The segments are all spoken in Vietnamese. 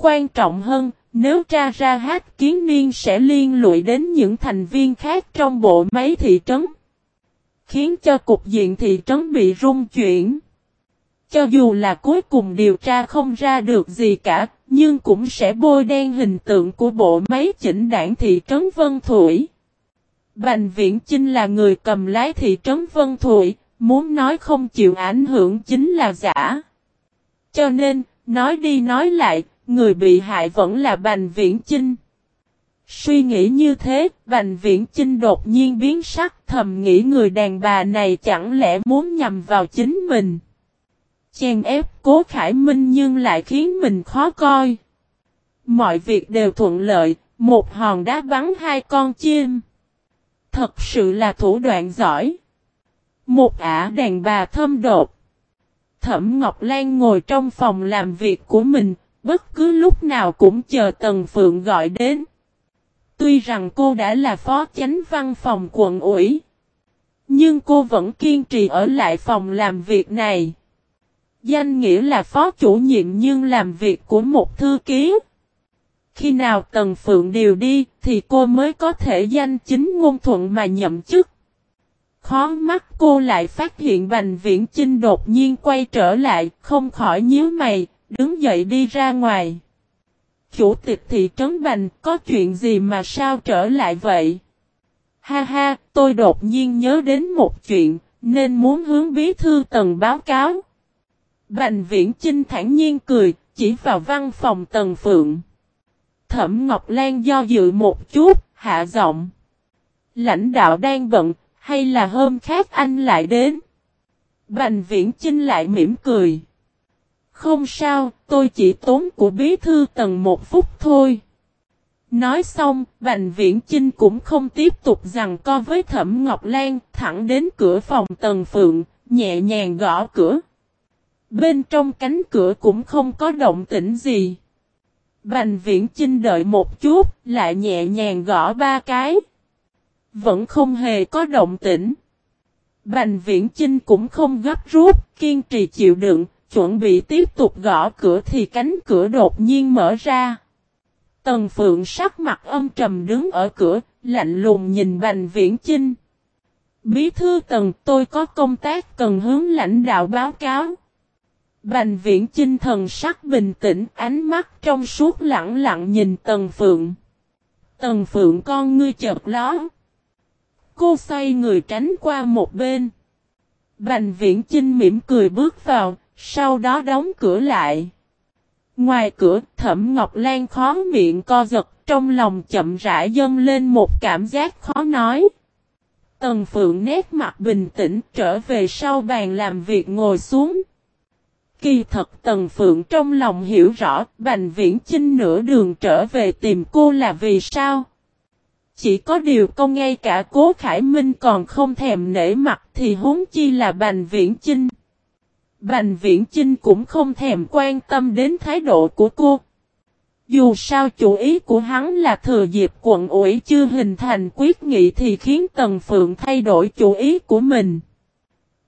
Quan trọng hơn, nếu tra ra hát kiến niên sẽ liên lụy đến những thành viên khác trong bộ máy thị trấn. Khiến cho cục diện thị trấn bị rung chuyển. Cho dù là cuối cùng điều tra không ra được gì cả, nhưng cũng sẽ bôi đen hình tượng của bộ máy chỉnh đảng thị trấn Vân Thủy. Bành Viễn Chinh là người cầm lái thị trấn Vân Thủy, muốn nói không chịu ảnh hưởng chính là giả. Cho nên, nói đi nói lại, người bị hại vẫn là Bành Viễn Chinh. Suy nghĩ như thế, Bành Viễn Chinh đột nhiên biến sắc thầm nghĩ người đàn bà này chẳng lẽ muốn nhằm vào chính mình. Chèn ép cố Khải Minh nhưng lại khiến mình khó coi. Mọi việc đều thuận lợi, một hòn đá bắn hai con chim. Thật sự là thủ đoạn giỏi. Một ả đàn bà thâm đột. Thẩm Ngọc Lan ngồi trong phòng làm việc của mình, bất cứ lúc nào cũng chờ Tần Phượng gọi đến. Tuy rằng cô đã là phó chánh văn phòng quận ủy, nhưng cô vẫn kiên trì ở lại phòng làm việc này. Danh nghĩa là phó chủ nhiệm nhưng làm việc của một thư ký. Khi nào Tần Phượng điều đi thì cô mới có thể danh chính ngôn thuận mà nhậm chức. Khó mắt cô lại phát hiện Bành Viễn Chinh đột nhiên quay trở lại, không khỏi nhíu mày, đứng dậy đi ra ngoài. Chủ tịch thị trấn Bành có chuyện gì mà sao trở lại vậy? Ha ha, tôi đột nhiên nhớ đến một chuyện, nên muốn hướng bí thư tần báo cáo. Bành viễn Chinh thản nhiên cười, chỉ vào văn phòng tần phượng. Thẩm Ngọc Lan do dự một chút, hạ giọng. Lãnh đạo đang bận, hay là hôm khác anh lại đến? Bành viễn Chinh lại mỉm cười. Không sao, tôi chỉ tốn của bí thư tầng một phút thôi. Nói xong, Bành Viễn Chinh cũng không tiếp tục rằng co với Thẩm Ngọc Lan, thẳng đến cửa phòng Tần Phượng, nhẹ nhàng gõ cửa. Bên trong cánh cửa cũng không có động tĩnh gì. Bành Viễn Chinh đợi một chút, lại nhẹ nhàng gõ ba cái. Vẫn không hề có động tĩnh. Bành Viễn Chinh cũng không gấp rút, kiên trì chịu đựng, chuẩn bị tiếp tục gõ cửa thì cánh cửa đột nhiên mở ra. Tần Phượng sắc mặt âm trầm đứng ở cửa, lạnh lùng nhìn Bành Viễn Chinh. Bí thư Tần tôi có công tác cần hướng lãnh đạo báo cáo. Bành Viễn Chinh thần sắc bình tĩnh, ánh mắt trong suốt lặng lặng nhìn Tần Phượng. Tần Phượng con ngươi chợt ló. Cô xoay người tránh qua một bên. Bành Viễn Chinh mỉm cười bước vào, sau đó đóng cửa lại. Ngoài cửa, Thẩm Ngọc Lan khó miệng co giật, trong lòng chậm rãi dâng lên một cảm giác khó nói. Tần Phượng nét mặt bình tĩnh trở về sau bàn làm việc ngồi xuống. Kỳ thật Tần Phượng trong lòng hiểu rõ Bành Viễn Chinh nửa đường trở về tìm cô là vì sao. Chỉ có điều công ngay cả Cố Khải Minh còn không thèm nể mặt thì huống chi là Bành Viễn Chinh. Bành Viễn Chinh cũng không thèm quan tâm đến thái độ của cô. Dù sao chủ ý của hắn là thừa dịp quận ủy chưa hình thành quyết nghị thì khiến Tần Phượng thay đổi chủ ý của mình.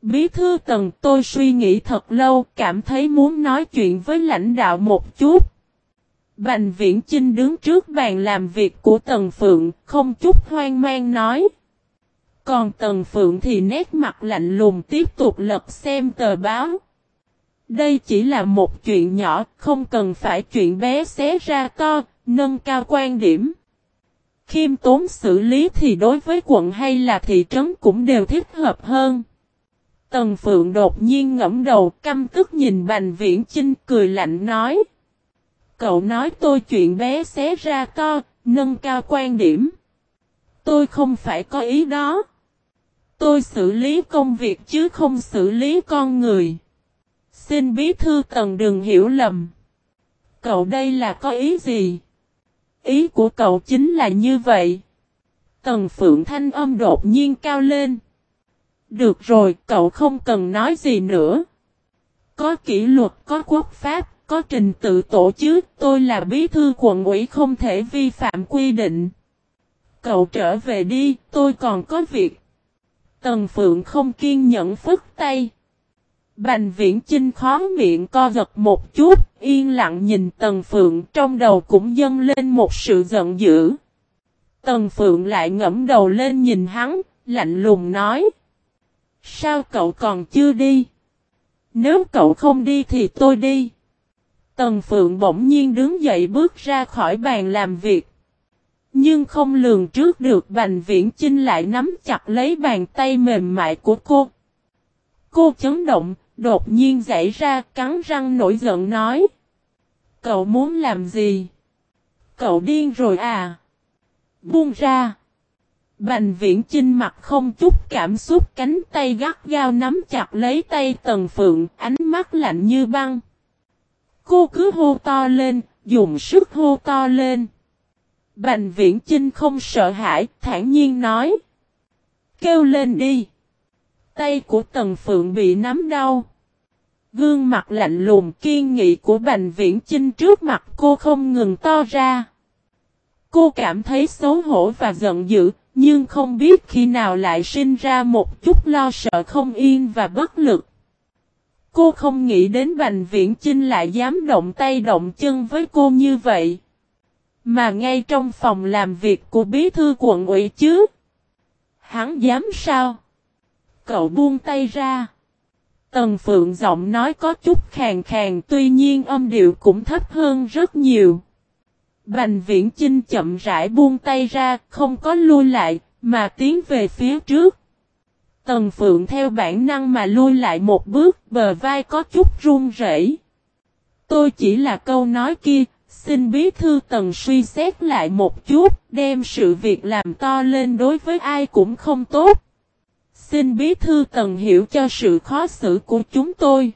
Bí thư Tần tôi suy nghĩ thật lâu, cảm thấy muốn nói chuyện với lãnh đạo một chút. Bành Viễn Chinh đứng trước bàn làm việc của Tần Phượng, không chút hoang mang nói. Còn Tần Phượng thì nét mặt lạnh lùng tiếp tục lật xem tờ báo. Đây chỉ là một chuyện nhỏ, không cần phải chuyện bé xé ra to, nâng cao quan điểm. Khiêm tốn xử lý thì đối với quận hay là thị trấn cũng đều thích hợp hơn. Tần Phượng đột nhiên ngẫm đầu căm tức nhìn Bành Viễn Chinh cười lạnh nói. Cậu nói tôi chuyện bé xé ra to, nâng cao quan điểm. Tôi không phải có ý đó. Tôi xử lý công việc chứ không xử lý con người. Xin bí thư cần đừng hiểu lầm. Cậu đây là có ý gì? Ý của cậu chính là như vậy. Tần Phượng thanh âm đột nhiên cao lên. Được rồi, cậu không cần nói gì nữa. Có kỷ luật, có quốc pháp, có trình tự tổ chức, tôi là bí thư quận ủy không thể vi phạm quy định. Cậu trở về đi, tôi còn có việc. Tần Phượng không kiên nhẫn phức tay. Bành viễn chinh khó miệng co giật một chút, yên lặng nhìn Tần Phượng trong đầu cũng dâng lên một sự giận dữ. Tần Phượng lại ngẫm đầu lên nhìn hắn, lạnh lùng nói. Sao cậu còn chưa đi? Nếu cậu không đi thì tôi đi. Tần Phượng bỗng nhiên đứng dậy bước ra khỏi bàn làm việc. Nhưng không lường trước được Bành Viễn Chinh lại nắm chặt lấy bàn tay mềm mại của cô. Cô chấn động, đột nhiên dậy ra cắn răng nổi giận nói. Cậu muốn làm gì? Cậu điên rồi à? Buông ra. Bành viễn chinh mặt không chút cảm xúc cánh tay gắt gao nắm chặt lấy tay tần phượng, ánh mắt lạnh như băng. Cô cứ hô to lên, dùng sức hô to lên. Bành viễn chinh không sợ hãi, thản nhiên nói. Kêu lên đi. Tay của tần phượng bị nắm đau. Gương mặt lạnh lùng kiên nghị của Bành Viễn Chinh trước mặt cô không ngừng to ra. Cô cảm thấy xấu hổ và giận dữ, nhưng không biết khi nào lại sinh ra một chút lo sợ không yên và bất lực. Cô không nghĩ đến Bành Viễn Chinh lại dám động tay động chân với cô như vậy. Mà ngay trong phòng làm việc của bí thư quận ủy chứ. Hắn dám sao? Cậu buông tay ra. Tần Phượng giọng nói có chút khàn khàn tuy nhiên âm điệu cũng thấp hơn rất nhiều. Bành viễn Trinh chậm rãi buông tay ra, không có lui lại, mà tiến về phía trước. Tần Phượng theo bản năng mà lui lại một bước, bờ vai có chút run rẩy. Tôi chỉ là câu nói kia, xin bí thư Tần suy xét lại một chút, đem sự việc làm to lên đối với ai cũng không tốt. Xin bí thư Tần hiểu cho sự khó xử của chúng tôi.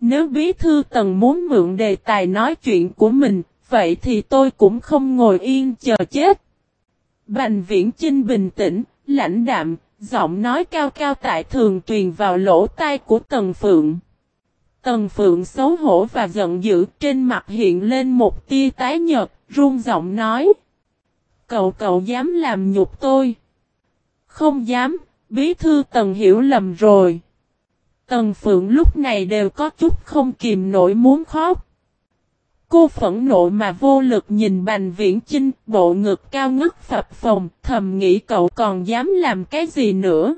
Nếu bí thư Tần muốn mượn đề tài nói chuyện của mình, vậy thì tôi cũng không ngồi yên chờ chết. Bành viễn Chinh bình tĩnh, lãnh đạm, giọng nói cao cao tại thường truyền vào lỗ tai của Tần Phượng. Tần Phượng xấu hổ và giận dữ trên mặt hiện lên một tia tái nhợt, run giọng nói. Cậu cậu dám làm nhục tôi. Không dám, bí thư Tần hiểu lầm rồi. Tần Phượng lúc này đều có chút không kìm nổi muốn khóc. Cô phẫn nộ mà vô lực nhìn Bành Viễn Chinh, bộ ngực cao ngất phập phồng, thầm nghĩ cậu còn dám làm cái gì nữa.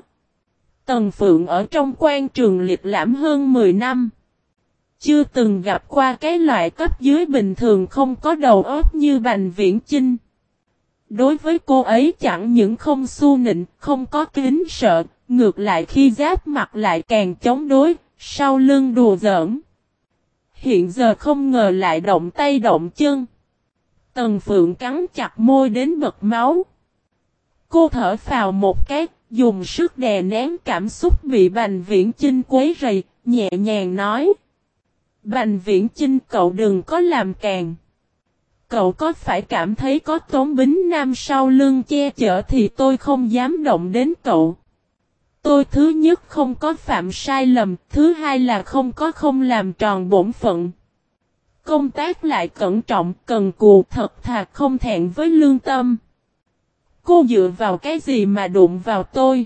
Tần Phượng ở trong quan trường liệt lãm hơn 10 năm. Chưa từng gặp qua cái loại cấp dưới bình thường không có đầu óc như Bành Viễn Chinh. Đối với cô ấy chẳng những không su nịnh, không có kính sợ, ngược lại khi giáp mặt lại càng chống đối, sau lưng đùa giỡn. Hiện giờ không ngờ lại động tay động chân. Tần Phượng cắn chặt môi đến bật máu. Cô thở vào một cái, dùng sức đè nén cảm xúc bị Bành Viễn Chinh quấy rầy, nhẹ nhàng nói. Bành Viễn Chinh cậu đừng có làm càng. Cậu có phải cảm thấy có tốn bính nam sau lưng che chở thì tôi không dám động đến cậu. Tôi thứ nhất không có phạm sai lầm, thứ hai là không có không làm tròn bổn phận. Công tác lại cẩn trọng, cần cù thật thà không thẹn với lương tâm. Cô dựa vào cái gì mà đụng vào tôi?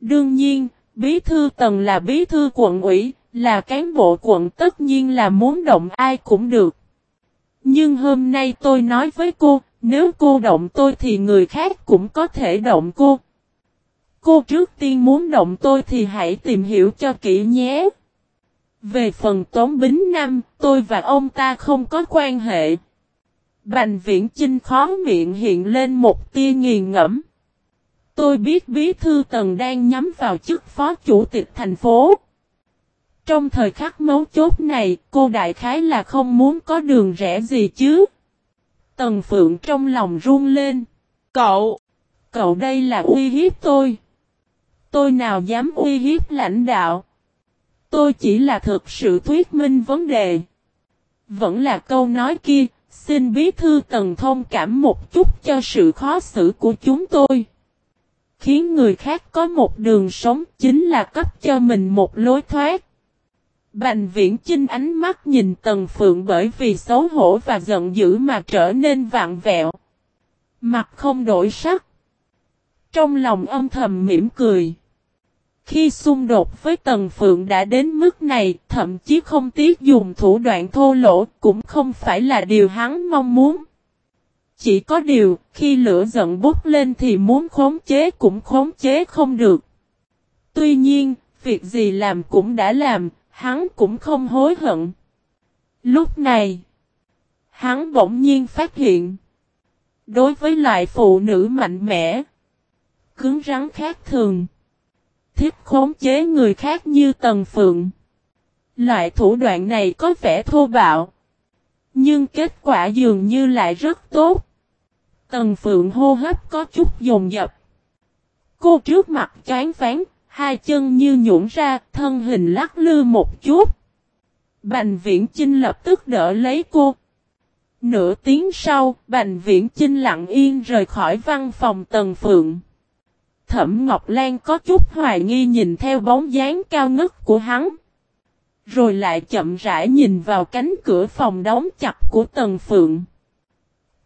Đương nhiên, bí thư tầng là bí thư quận ủy, là cán bộ quận tất nhiên là muốn động ai cũng được. Nhưng hôm nay tôi nói với cô, nếu cô động tôi thì người khác cũng có thể động cô. Cô trước tiên muốn động tôi thì hãy tìm hiểu cho kỹ nhé. Về phần Tống Bính Nam, tôi và ông ta không có quan hệ. Bành viễn Trinh khó miệng hiện lên một tia nghiền ngẫm. Tôi biết bí thư tần đang nhắm vào chức phó chủ tịch thành phố. Trong thời khắc mấu chốt này, cô đại khái là không muốn có đường rẽ gì chứ. Tần Phượng trong lòng run lên. Cậu! Cậu đây là uy hiếp tôi. Tôi nào dám uy hiếp lãnh đạo. Tôi chỉ là thực sự thuyết minh vấn đề. Vẫn là câu nói kia, xin bí thư tần thông cảm một chút cho sự khó xử của chúng tôi. Khiến người khác có một đường sống chính là cấp cho mình một lối thoát. Bành viễn chinh ánh mắt nhìn Tần Phượng bởi vì xấu hổ và giận dữ mà trở nên vạn vẹo. Mặt không đổi sắc. Trong lòng âm thầm mỉm cười. Khi xung đột với Tần Phượng đã đến mức này, thậm chí không tiếc dùng thủ đoạn thô lỗ, cũng không phải là điều hắn mong muốn. Chỉ có điều, khi lửa giận bút lên thì muốn khống chế cũng khống chế không được. Tuy nhiên, việc gì làm cũng đã làm, hắn cũng không hối hận. Lúc này, hắn bỗng nhiên phát hiện, đối với loại phụ nữ mạnh mẽ, cứng rắn khác thường, thích khống chế người khác như Tần Phượng. Loại thủ đoạn này có vẻ thô bạo, nhưng kết quả dường như lại rất tốt. Tần Phượng hô hấp có chút dồn dập. Cô trước mặt chán phán, hai chân như nhũn ra, thân hình lắc lư một chút. Bành viễn Chinh lập tức đỡ lấy cô. Nửa tiếng sau, Bành viễn Chinh lặng yên rời khỏi văn phòng Tần Phượng. Thẩm Ngọc Lan có chút hoài nghi nhìn theo bóng dáng cao ngất của hắn. Rồi lại chậm rãi nhìn vào cánh cửa phòng đóng chặt của Tần Phượng.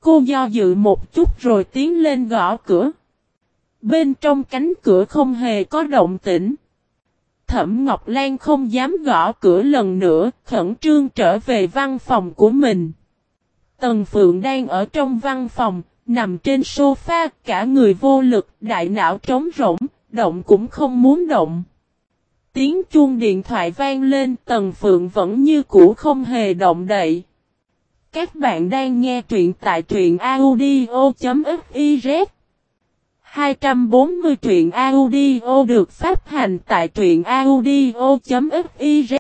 Cô do dự một chút rồi tiến lên gõ cửa. Bên trong cánh cửa không hề có động tĩnh. Thẩm Ngọc Lan không dám gõ cửa lần nữa, khẩn trương trở về văn phòng của mình. Tần Phượng đang ở trong văn phòng, nằm trên sofa, cả người vô lực, đại não trống rỗng, động cũng không muốn động. Tiếng chuông điện thoại vang lên, Tần Phượng vẫn như cũ không hề động đậy. Các bạn đang nghe truyện tại truyện audio.fif 240 truyện audio được phát hành tại truyện audio.fiz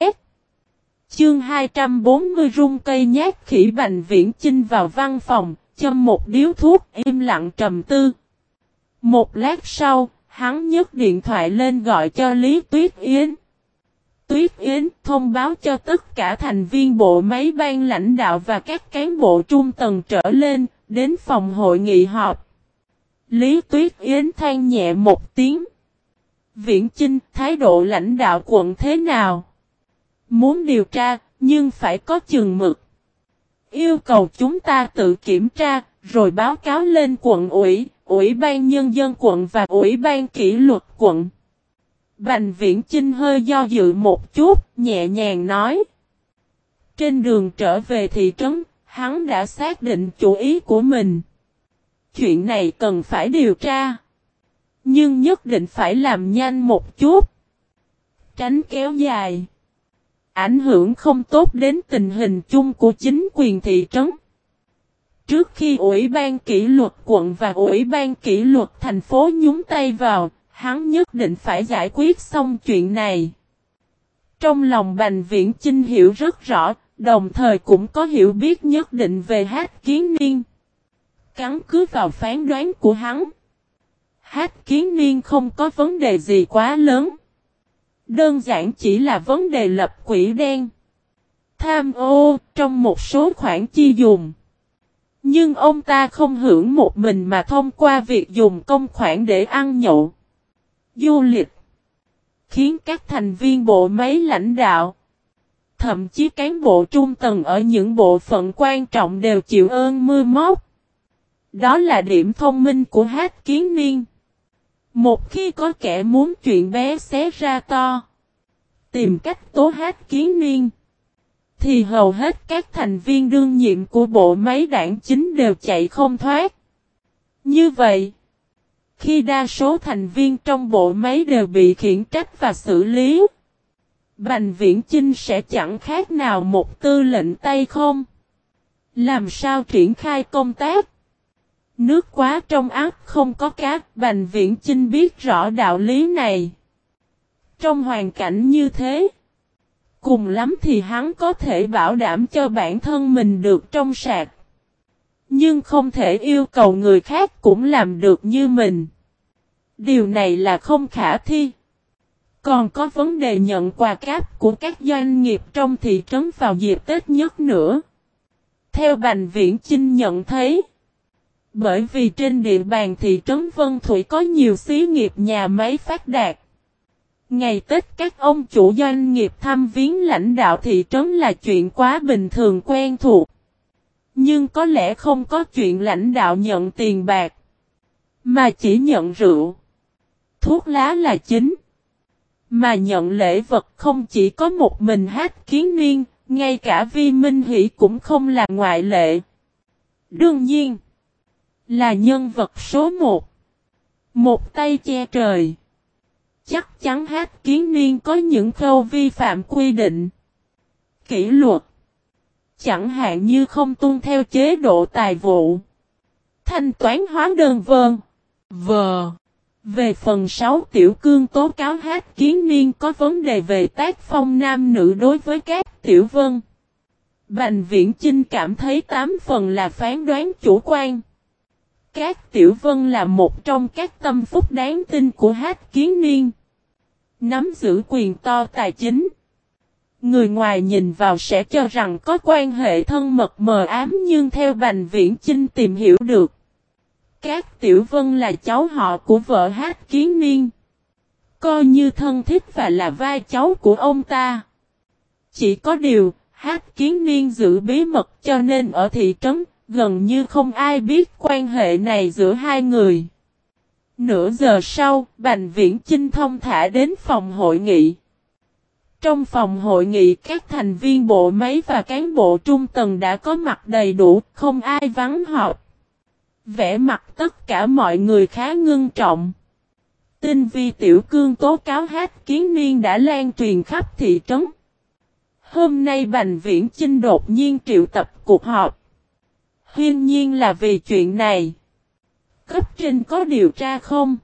Chương 240 rung cây nhát khỉ bành viễn chinh vào văn phòng, châm một điếu thuốc im lặng trầm tư. Một lát sau, hắn nhấc điện thoại lên gọi cho Lý Tuyết Yến. Tuyết Yến thông báo cho tất cả thành viên bộ máy ban lãnh đạo và các cán bộ trung tầng trở lên, đến phòng hội nghị họp. Lý Tuyết Yến than nhẹ một tiếng. Viễn Chinh, thái độ lãnh đạo quận thế nào? Muốn điều tra, nhưng phải có chừng mực. Yêu cầu chúng ta tự kiểm tra, rồi báo cáo lên quận ủy, ủy ban nhân dân quận và ủy ban kỷ luật quận. Bành viễn Chinh hơi do dự một chút, nhẹ nhàng nói. Trên đường trở về thị trấn, hắn đã xác định chủ ý của mình. Chuyện này cần phải điều tra. Nhưng nhất định phải làm nhanh một chút. Tránh kéo dài. Ảnh hưởng không tốt đến tình hình chung của chính quyền thị trấn. Trước khi Ủy ban kỷ luật quận và Ủy ban kỷ luật thành phố nhúng tay vào, hắn nhất định phải giải quyết xong chuyện này. Trong lòng Bành Viễn Chinh hiểu rất rõ, đồng thời cũng có hiểu biết nhất định về hát kiến niên. Cắn cứ vào phán đoán của hắn. Hát kiến niên không có vấn đề gì quá lớn. Đơn giản chỉ là vấn đề lập quỹ đen. Tham ô trong một số khoản chi dùng. Nhưng ông ta không hưởng một mình mà thông qua việc dùng công khoản để ăn nhậu du lịch, khiến các thành viên bộ máy lãnh đạo, thậm chí cán bộ trung tầng ở những bộ phận quan trọng đều chịu ơn mưa móc. Đó là điểm thông minh của hát kiến niên. Một khi có kẻ muốn chuyện bé xé ra to, tìm cách tố hát kiến niên, thì hầu hết các thành viên đương nhiệm của bộ máy đảng chính đều chạy không thoát. Như vậy, khi đa số thành viên trong bộ máy đều bị khiển trách và xử lý. Bành viễn Chinh sẽ chẳng khác nào một tư lệnh tay không. Làm sao triển khai công tác? Nước quá trong ác không có cát, Bành Viễn Chinh biết rõ đạo lý này. Trong hoàn cảnh như thế, cùng lắm thì hắn có thể bảo đảm cho bản thân mình được trong sạc. Nhưng không thể yêu cầu người khác cũng làm được như mình. Điều này là không khả thi. Còn có vấn đề nhận quà cáp của các doanh nghiệp trong thị trấn vào dịp Tết nhất nữa. Theo Bành Viễn Chinh nhận thấy, bởi vì trên địa bàn thị trấn Vân Thủy có nhiều xí nghiệp nhà máy phát đạt. Ngày Tết các ông chủ doanh nghiệp thăm viếng lãnh đạo thị trấn là chuyện quá bình thường quen thuộc. Nhưng có lẽ không có chuyện lãnh đạo nhận tiền bạc. Mà chỉ nhận rượu. Thuốc lá là chính. Mà nhận lễ vật không chỉ có một mình hát kiến niên, ngay cả vi minh hỷ cũng không là ngoại lệ. Đương nhiên, là nhân vật số một. Một tay che trời. Chắc chắn hát kiến niên có những khâu vi phạm quy định. Kỷ luật. Chẳng hạn như không tuân theo chế độ tài vụ. Thanh toán hóa đơn vơn. Vờ. Về phần 6 tiểu cương tố cáo hát kiến niên có vấn đề về tác phong nam nữ đối với các tiểu vân. Bành viễn Chinh cảm thấy 8 phần là phán đoán chủ quan. Các tiểu vân là một trong các tâm phúc đáng tin của hát kiến niên. Nắm giữ quyền to tài chính. Người ngoài nhìn vào sẽ cho rằng có quan hệ thân mật mờ ám nhưng theo Bành Viễn Chinh tìm hiểu được. Các tiểu vân là cháu họ của vợ hát kiến niên. Coi như thân thích và là vai cháu của ông ta. Chỉ có điều, hát kiến niên giữ bí mật cho nên ở thị trấn, gần như không ai biết quan hệ này giữa hai người. Nửa giờ sau, Bành Viễn Chinh thông thả đến phòng hội nghị. Trong phòng hội nghị các thành viên bộ máy và cán bộ trung tầng đã có mặt đầy đủ, không ai vắng họp. Vẽ mặt tất cả mọi người khá ngưng trọng. Tinh vi tiểu cương tố cáo hát kiến niên đã lan truyền khắp thị trấn. Hôm nay Bành Viễn Chinh đột nhiên triệu tập cuộc họp. Hiên nhiên là vì chuyện này. Cấp trên có điều tra không?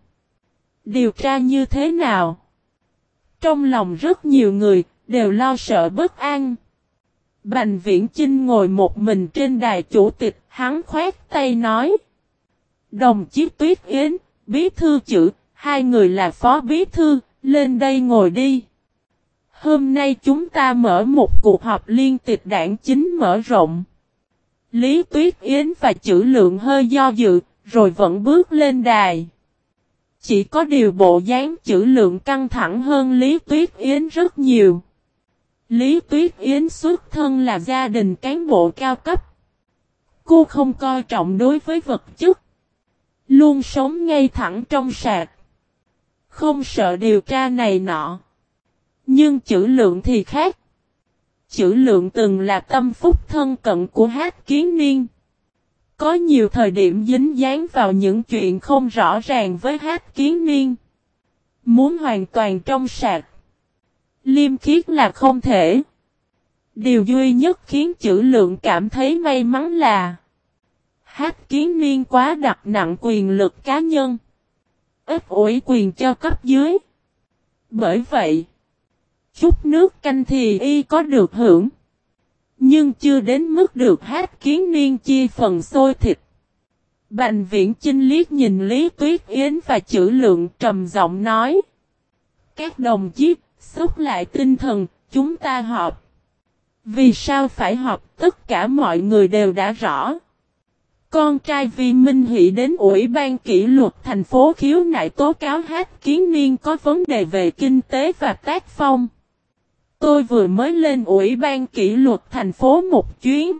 Điều tra như thế nào? Trong lòng rất nhiều người, đều lo sợ bất an. Bành viễn Chinh ngồi một mình trên đài chủ tịch, hắn khoét tay nói. Đồng chí Tuyết Yến, bí thư chữ, hai người là phó bí thư, lên đây ngồi đi. Hôm nay chúng ta mở một cuộc họp liên tịch đảng chính mở rộng. Lý Tuyết Yến và chữ lượng hơi do dự, rồi vẫn bước lên đài. Chỉ có điều bộ dáng chữ lượng căng thẳng hơn Lý Tuyết Yến rất nhiều. Lý Tuyết Yến xuất thân là gia đình cán bộ cao cấp. Cô không coi trọng đối với vật chất. Luôn sống ngay thẳng trong sạc. Không sợ điều tra này nọ. Nhưng chữ lượng thì khác. Chữ lượng từng là tâm phúc thân cận của hát kiến niên. Có nhiều thời điểm dính dáng vào những chuyện không rõ ràng với hát kiến niên. Muốn hoàn toàn trong sạch. Liêm khiết là không thể. Điều duy nhất khiến chữ lượng cảm thấy may mắn là Hát kiến niên quá đặt nặng quyền lực cá nhân. Ít ủi quyền cho cấp dưới. Bởi vậy, chút nước canh thì y có được hưởng. Nhưng chưa đến mức được hát kiến niên chia phần xôi thịt. Bành viễn chinh liếc nhìn Lý Tuyết Yến và chữ lượng trầm giọng nói. Các đồng chí, xúc lại tinh thần, chúng ta họp. Vì sao phải họp tất cả mọi người đều đã rõ. Con trai Vi Minh Hỷ đến Ủy ban kỷ luật thành phố khiếu nại tố cáo hát kiến niên có vấn đề về kinh tế và tác phong. Tôi vừa mới lên Ủy ban kỷ luật thành phố một chuyến.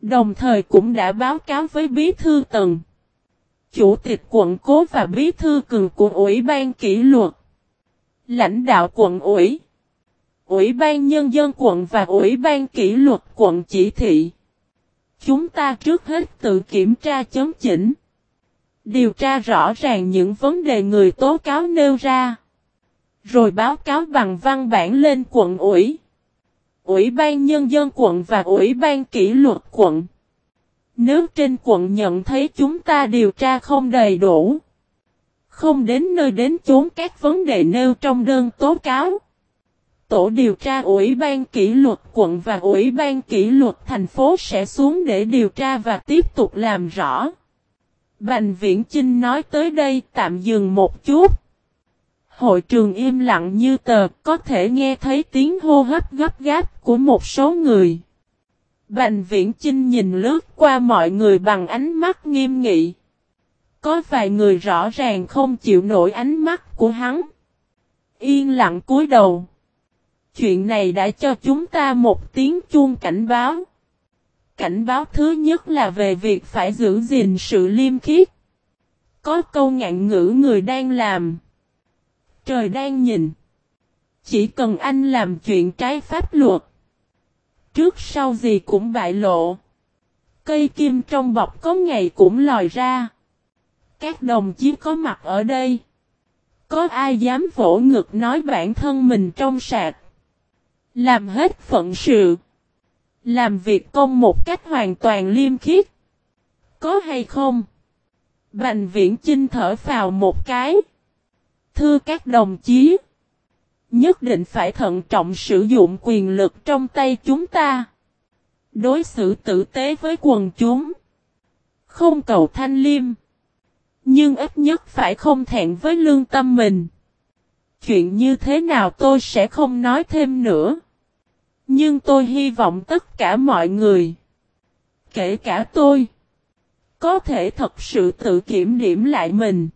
Đồng thời cũng đã báo cáo với Bí Thư Tần. Chủ tịch quận Cố và Bí Thư Cường của Ủy ban kỷ luật. Lãnh đạo quận ủy. Ủy ban Nhân dân quận và Ủy ban kỷ luật quận chỉ thị. Chúng ta trước hết tự kiểm tra chấn chỉnh. Điều tra rõ ràng những vấn đề người tố cáo nêu ra. Rồi báo cáo bằng văn bản lên quận ủy. Ủy ban Nhân dân quận và Ủy ban kỷ luật quận. Nếu trên quận nhận thấy chúng ta điều tra không đầy đủ. Không đến nơi đến chốn các vấn đề nêu trong đơn tố cáo. Tổ điều tra Ủy ban kỷ luật quận và Ủy ban kỷ luật thành phố sẽ xuống để điều tra và tiếp tục làm rõ. Bành Viễn Chinh nói tới đây tạm dừng một chút. Hội trường im lặng như tờ, có thể nghe thấy tiếng hô hấp gấp gáp của một số người. Bành viễn Trinh nhìn lướt qua mọi người bằng ánh mắt nghiêm nghị. Có vài người rõ ràng không chịu nổi ánh mắt của hắn. Yên lặng cúi đầu. Chuyện này đã cho chúng ta một tiếng chuông cảnh báo. Cảnh báo thứ nhất là về việc phải giữ gìn sự liêm khiết. Có câu ngạn ngữ người đang làm. Trời đang nhìn. Chỉ cần anh làm chuyện trái pháp luật. Trước sau gì cũng bại lộ. Cây kim trong bọc có ngày cũng lòi ra. Các đồng chí có mặt ở đây. Có ai dám vỗ ngực nói bản thân mình trong sạch. Làm hết phận sự. Làm việc công một cách hoàn toàn liêm khiết. Có hay không? Bành viễn chinh thở vào một cái. Thưa các đồng chí. Nhất định phải thận trọng sử dụng quyền lực trong tay chúng ta. Đối xử tử tế với quần chúng. Không cầu thanh liêm. Nhưng ít nhất phải không thẹn với lương tâm mình. Chuyện như thế nào tôi sẽ không nói thêm nữa. Nhưng tôi hy vọng tất cả mọi người. Kể cả tôi. Có thể thật sự tự kiểm điểm lại mình.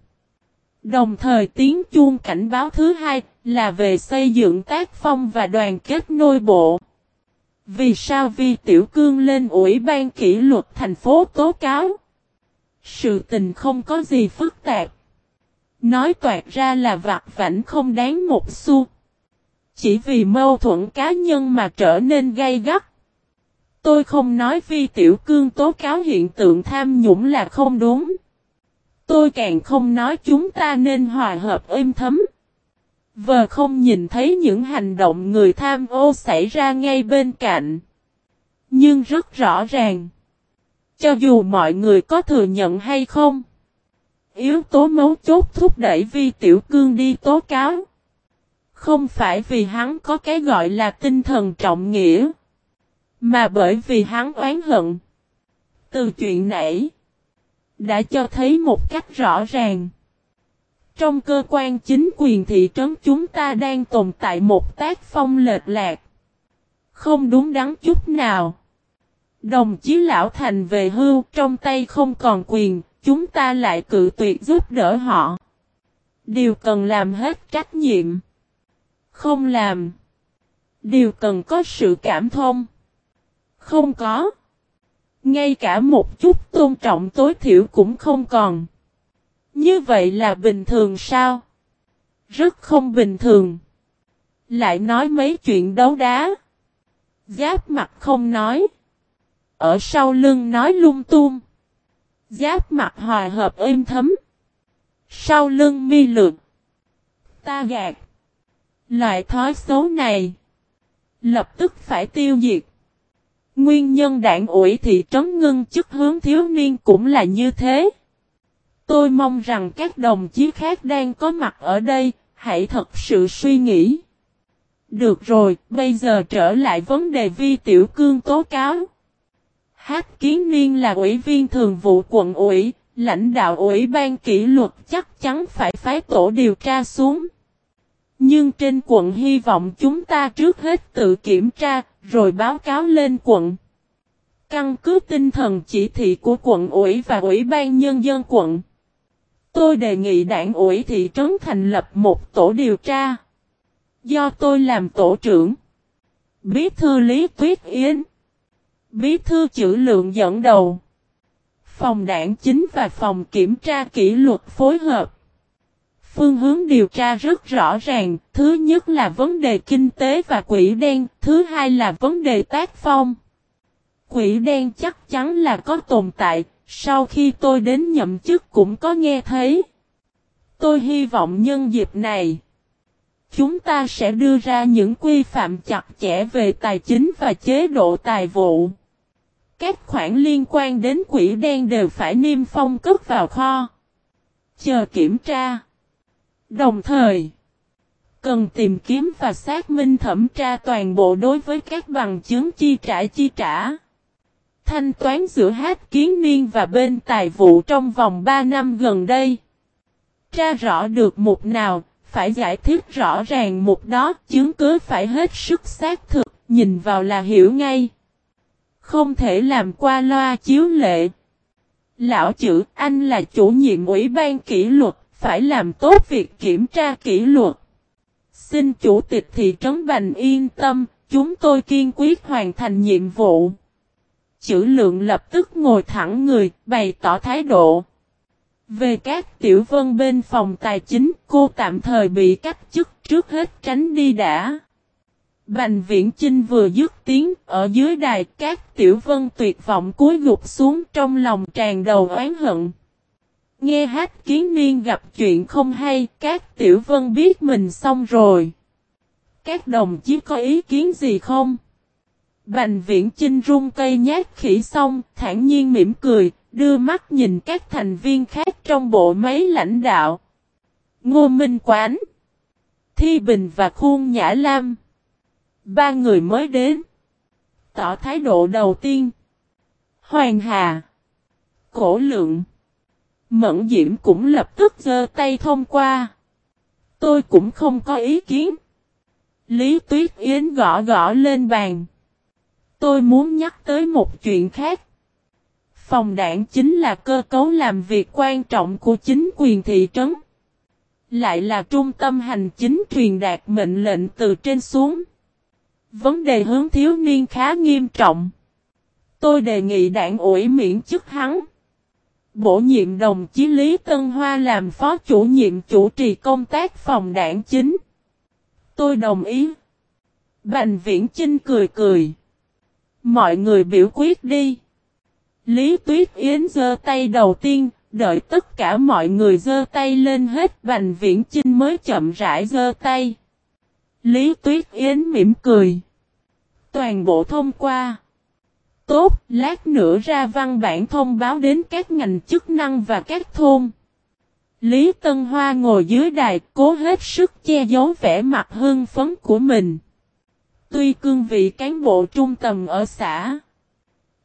Đồng thời tiếng chuông cảnh báo thứ hai là về xây dựng tác phong và đoàn kết nội bộ. Vì sao Vi Tiểu Cương lên Ủy ban kỷ luật thành phố tố cáo? Sự tình không có gì phức tạp. Nói toạt ra là vặt vảnh không đáng một xu. Chỉ vì mâu thuẫn cá nhân mà trở nên gay gắt. Tôi không nói Vi Tiểu Cương tố cáo hiện tượng tham nhũng là không đúng. Tôi càng không nói chúng ta nên hòa hợp êm thấm. Vờ không nhìn thấy những hành động người tham ô xảy ra ngay bên cạnh. Nhưng rất rõ ràng. Cho dù mọi người có thừa nhận hay không. Yếu tố mấu chốt thúc đẩy Vi Tiểu Cương đi tố cáo. Không phải vì hắn có cái gọi là tinh thần trọng nghĩa. Mà bởi vì hắn oán hận. Từ chuyện nãy. Đã cho thấy một cách rõ ràng. Trong cơ quan chính quyền thị trấn chúng ta đang tồn tại một tác phong lệch lạc. Không đúng đắn chút nào. Đồng chí lão thành về hưu trong tay không còn quyền, chúng ta lại cự tuyệt giúp đỡ họ. Điều cần làm hết trách nhiệm. Không làm. Điều cần có sự cảm thông. Không có. Ngay cả một chút tôn trọng tối thiểu cũng không còn. Như vậy là bình thường sao? Rất không bình thường. Lại nói mấy chuyện đấu đá. Giáp mặt không nói. Ở sau lưng nói lung tung. Giáp mặt hòa hợp êm thấm. Sau lưng mi lượt. Ta gạt. Loại thói xấu này. Lập tức phải tiêu diệt. Nguyên nhân đảng ủy thị trấn ngưng chức hướng thiếu niên cũng là như thế. Tôi mong rằng các đồng chí khác đang có mặt ở đây, hãy thật sự suy nghĩ. Được rồi, bây giờ trở lại vấn đề vi tiểu cương tố cáo. Hát kiến niên là ủy viên thường vụ quận ủy, lãnh đạo ủy ban kỷ luật chắc chắn phải phái tổ điều tra xuống. Nhưng trên quận hy vọng chúng ta trước hết tự kiểm tra, rồi báo cáo lên quận. Căn cứ tinh thần chỉ thị của quận ủy và ủy ban nhân dân quận. Tôi đề nghị đảng ủy thị trấn thành lập một tổ điều tra. Do tôi làm tổ trưởng. Bí thư Lý Tuyết Yến. Bí thư chữ lượng dẫn đầu. Phòng đảng chính và phòng kiểm tra kỷ luật phối hợp. Phương hướng điều tra rất rõ ràng, thứ nhất là vấn đề kinh tế và quỹ đen, thứ hai là vấn đề tác phong. Quỹ đen chắc chắn là có tồn tại, sau khi tôi đến nhậm chức cũng có nghe thấy. Tôi hy vọng nhân dịp này, chúng ta sẽ đưa ra những quy phạm chặt chẽ về tài chính và chế độ tài vụ. Các khoản liên quan đến quỹ đen đều phải niêm phong cất vào kho. Chờ kiểm tra. Đồng thời, cần tìm kiếm và xác minh thẩm tra toàn bộ đối với các bằng chứng chi trả chi trả. Thanh toán giữa hát kiến niên và bên tài vụ trong vòng 3 năm gần đây. Tra rõ được mục nào, phải giải thích rõ ràng mục đó, chứng cứ phải hết sức xác thực, nhìn vào là hiểu ngay. Không thể làm qua loa chiếu lệ. Lão chữ, anh là chủ nhiệm ủy ban kỷ luật, phải làm tốt việc kiểm tra kỷ luật. Xin chủ tịch thị trấn Bành yên tâm, chúng tôi kiên quyết hoàn thành nhiệm vụ. Chữ lượng lập tức ngồi thẳng người, bày tỏ thái độ. Về các tiểu vân bên phòng tài chính, cô tạm thời bị cách chức trước hết tránh đi đã. Bành viễn Chinh vừa dứt tiếng, ở dưới đài các tiểu vân tuyệt vọng cúi gục xuống trong lòng tràn đầu oán hận. Nghe hát kiến niên gặp chuyện không hay, các tiểu vân biết mình xong rồi. Các đồng chí có ý kiến gì không? Bành viễn Chinh rung cây nhát khỉ xong, thản nhiên mỉm cười, đưa mắt nhìn các thành viên khác trong bộ máy lãnh đạo. Ngô Minh Quán, Thi Bình và Khuôn Nhã Lam. Ba người mới đến. Tỏ thái độ đầu tiên. Hoàng Hà. Cổ lượng. Mẫn Diễm cũng lập tức giơ tay thông qua. Tôi cũng không có ý kiến. Lý Tuyết Yến gõ gõ lên bàn. Tôi muốn nhắc tới một chuyện khác. Phòng đảng chính là cơ cấu làm việc quan trọng của chính quyền thị trấn. Lại là trung tâm hành chính truyền đạt mệnh lệnh từ trên xuống. Vấn đề hướng thiếu niên khá nghiêm trọng. Tôi đề nghị đảng ủy miễn chức hắn. Bổ nhiệm đồng chí Lý Tân Hoa làm phó chủ nhiệm chủ trì công tác phòng đảng chính. Tôi đồng ý. Bành viễn Chinh cười cười. Mọi người biểu quyết đi. Lý Tuyết Yến giơ tay đầu tiên, đợi tất cả mọi người giơ tay lên hết Bành Viễn Chinh mới chậm rãi giơ tay. Lý Tuyết Yến mỉm cười. Toàn bộ thông qua. Tốt, lát nữa ra văn bản thông báo đến các ngành chức năng và các thôn. Lý Tân Hoa ngồi dưới đài cố hết sức che giấu vẻ mặt hưng phấn của mình. Tuy cương vị cán bộ trung tầm ở xã,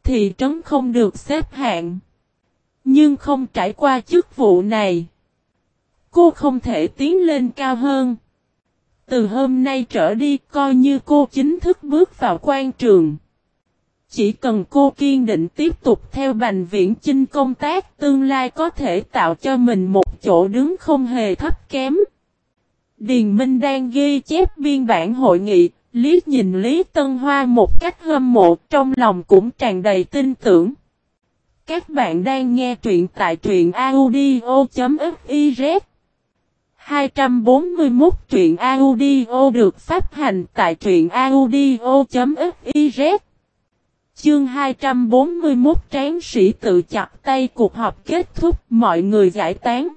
thị trấn không được xếp hạng. Nhưng không trải qua chức vụ này. Cô không thể tiến lên cao hơn. Từ hôm nay trở đi coi như cô chính thức bước vào quan trường. Chỉ cần cô kiên định tiếp tục theo Bành Viễn Chinh công tác tương lai có thể tạo cho mình một chỗ đứng không hề thấp kém. Điền Minh đang ghi chép biên bản hội nghị, liếc nhìn Lý Tân Hoa một cách hâm mộ trong lòng cũng tràn đầy tin tưởng. Các bạn đang nghe truyện tại truyện audio.fiz 241 truyện audio được phát hành tại truyện audio.fiz Chương 241 tráng sĩ tự chặt tay cuộc họp kết thúc mọi người giải tán.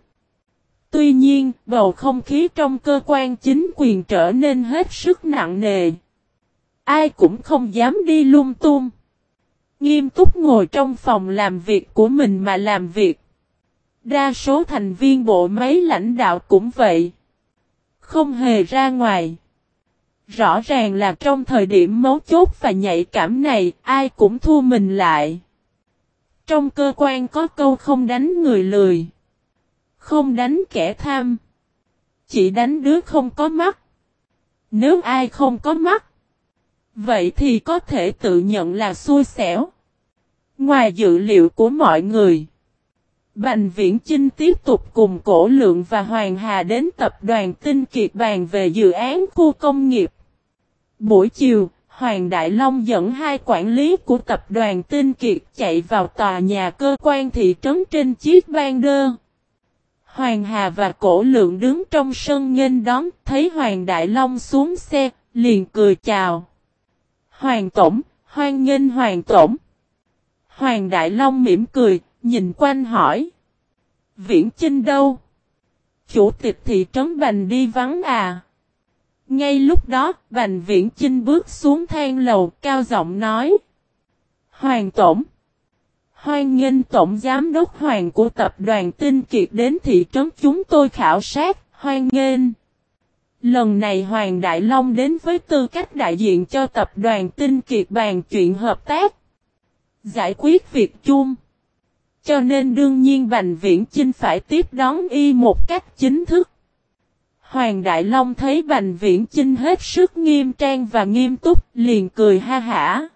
Tuy nhiên, bầu không khí trong cơ quan chính quyền trở nên hết sức nặng nề. Ai cũng không dám đi lung tung. Nghiêm túc ngồi trong phòng làm việc của mình mà làm việc. Đa số thành viên bộ máy lãnh đạo cũng vậy. Không hề ra ngoài. Rõ ràng là trong thời điểm mấu chốt và nhạy cảm này, ai cũng thua mình lại. Trong cơ quan có câu không đánh người lười. Không đánh kẻ tham. Chỉ đánh đứa không có mắt. Nếu ai không có mắt. Vậy thì có thể tự nhận là xui xẻo. Ngoài dự liệu của mọi người. Bành Viễn Chinh tiếp tục cùng Cổ Lượng và Hoàng Hà đến tập đoàn Tinh Kiệt bàn về dự án khu công nghiệp. Buổi chiều, Hoàng Đại Long dẫn hai quản lý của tập đoàn Tinh Kiệt chạy vào tòa nhà cơ quan thị trấn trên chiếc ban đơ. Hoàng Hà và Cổ Lượng đứng trong sân nghênh đón, thấy Hoàng Đại Long xuống xe, liền cười chào. Hoàng Tổng, hoan nghênh Hoàng Tổng. Hoàng Đại Long mỉm cười, nhìn quanh hỏi. Viễn Chinh đâu? Chủ tịch thị trấn Bành đi vắng à? Ngay lúc đó, Bành Viễn Chinh bước xuống thang lầu, cao giọng nói. Hoàng Tổng. Hoan nghênh Tổng Giám đốc Hoàng của tập đoàn Tinh Kiệt đến thị trấn chúng tôi khảo sát, hoan nghênh. Lần này Hoàng Đại Long đến với tư cách đại diện cho tập đoàn Tinh Kiệt bàn chuyện hợp tác. Giải quyết việc chung. Cho nên đương nhiên Bành Viễn Chinh phải tiếp đón y một cách chính thức. Hoàng Đại Long thấy Bành Viễn Chinh hết sức nghiêm trang và nghiêm túc, liền cười ha hả.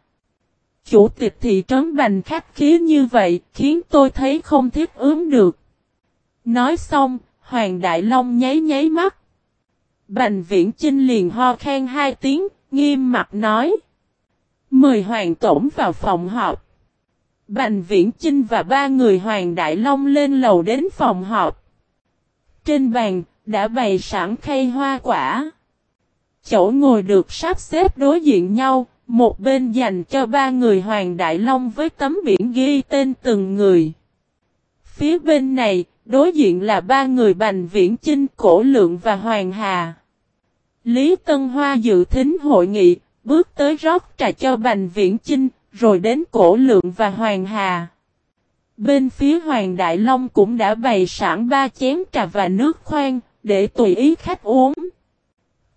Chủ tịch thị trấn Bành khách khí như vậy, khiến tôi thấy không thiết ứng được. Nói xong, Hoàng Đại Long nháy nháy mắt. Bành Viễn Chinh liền ho khen hai tiếng, nghiêm mặt nói. Mời Hoàng Tổng vào phòng họp. Bành Viễn Chinh và ba người Hoàng Đại Long lên lầu đến phòng họp. Trên bàn, đã bày sẵn khay hoa quả. Chỗ ngồi được sắp xếp đối diện nhau, một bên dành cho ba người Hoàng Đại Long với tấm biển ghi tên từng người. Phía bên này, đối diện là ba người Bành Viễn Chinh, Cổ Lượng và Hoàng Hà. Lý Tân Hoa dự thính hội nghị, bước tới rót trà cho Bành Viễn Chinh, rồi đến Cổ Lượng và Hoàng Hà. Bên phía Hoàng Đại Long cũng đã bày sẵn ba chén trà và nước khoan, để tùy ý khách uống.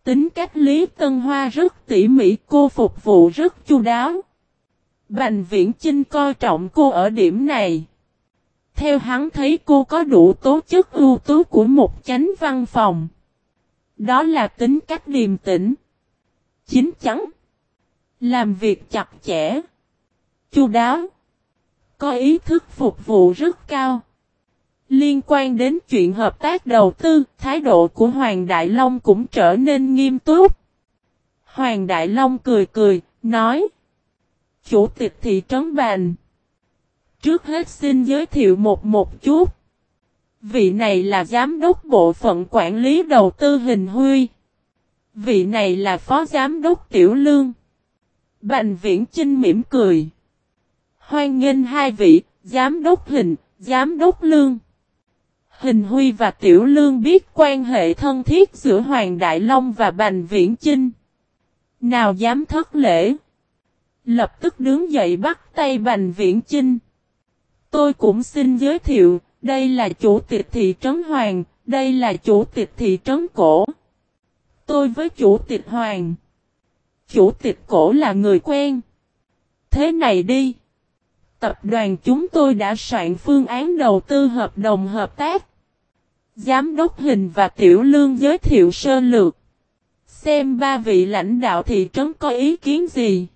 Tính cách Lý Tân Hoa rất tỉ mỉ cô phục vụ rất chu đáo. Bành Viễn Chinh coi trọng cô ở điểm này. Theo hắn thấy cô có đủ tố chất ưu tú của một chánh văn phòng. Đó là tính cách điềm tĩnh. Chính chắn. Làm việc chặt chẽ. Chu đáo. Có ý thức phục vụ rất cao. Liên quan đến chuyện hợp tác đầu tư, thái độ của Hoàng Đại Long cũng trở nên nghiêm túc. Hoàng Đại Long cười cười, nói. Chủ tịch thị trấn Bành. Trước hết xin giới thiệu một một chút. Vị này là giám đốc bộ phận quản lý đầu tư hình huy. Vị này là phó giám đốc tiểu lương. Bành viễn Trinh mỉm cười. Hoan nghênh hai vị, giám đốc hình, giám đốc lương. Hình Huy và Tiểu Lương biết quan hệ thân thiết giữa Hoàng Đại Long và Bành Viễn Chinh. Nào dám thất lễ. Lập tức đứng dậy bắt tay Bành Viễn Chinh. Tôi cũng xin giới thiệu, đây là chủ tịch thị trấn Hoàng, đây là chủ tịch thị trấn Cổ. Tôi với chủ tịch Hoàng. Chủ tịch Cổ là người quen. Thế này đi. Tập đoàn chúng tôi đã soạn phương án đầu tư hợp đồng hợp tác. Giám đốc hình và tiểu lương giới thiệu sơ lược. Xem ba vị lãnh đạo thị trấn có ý kiến gì.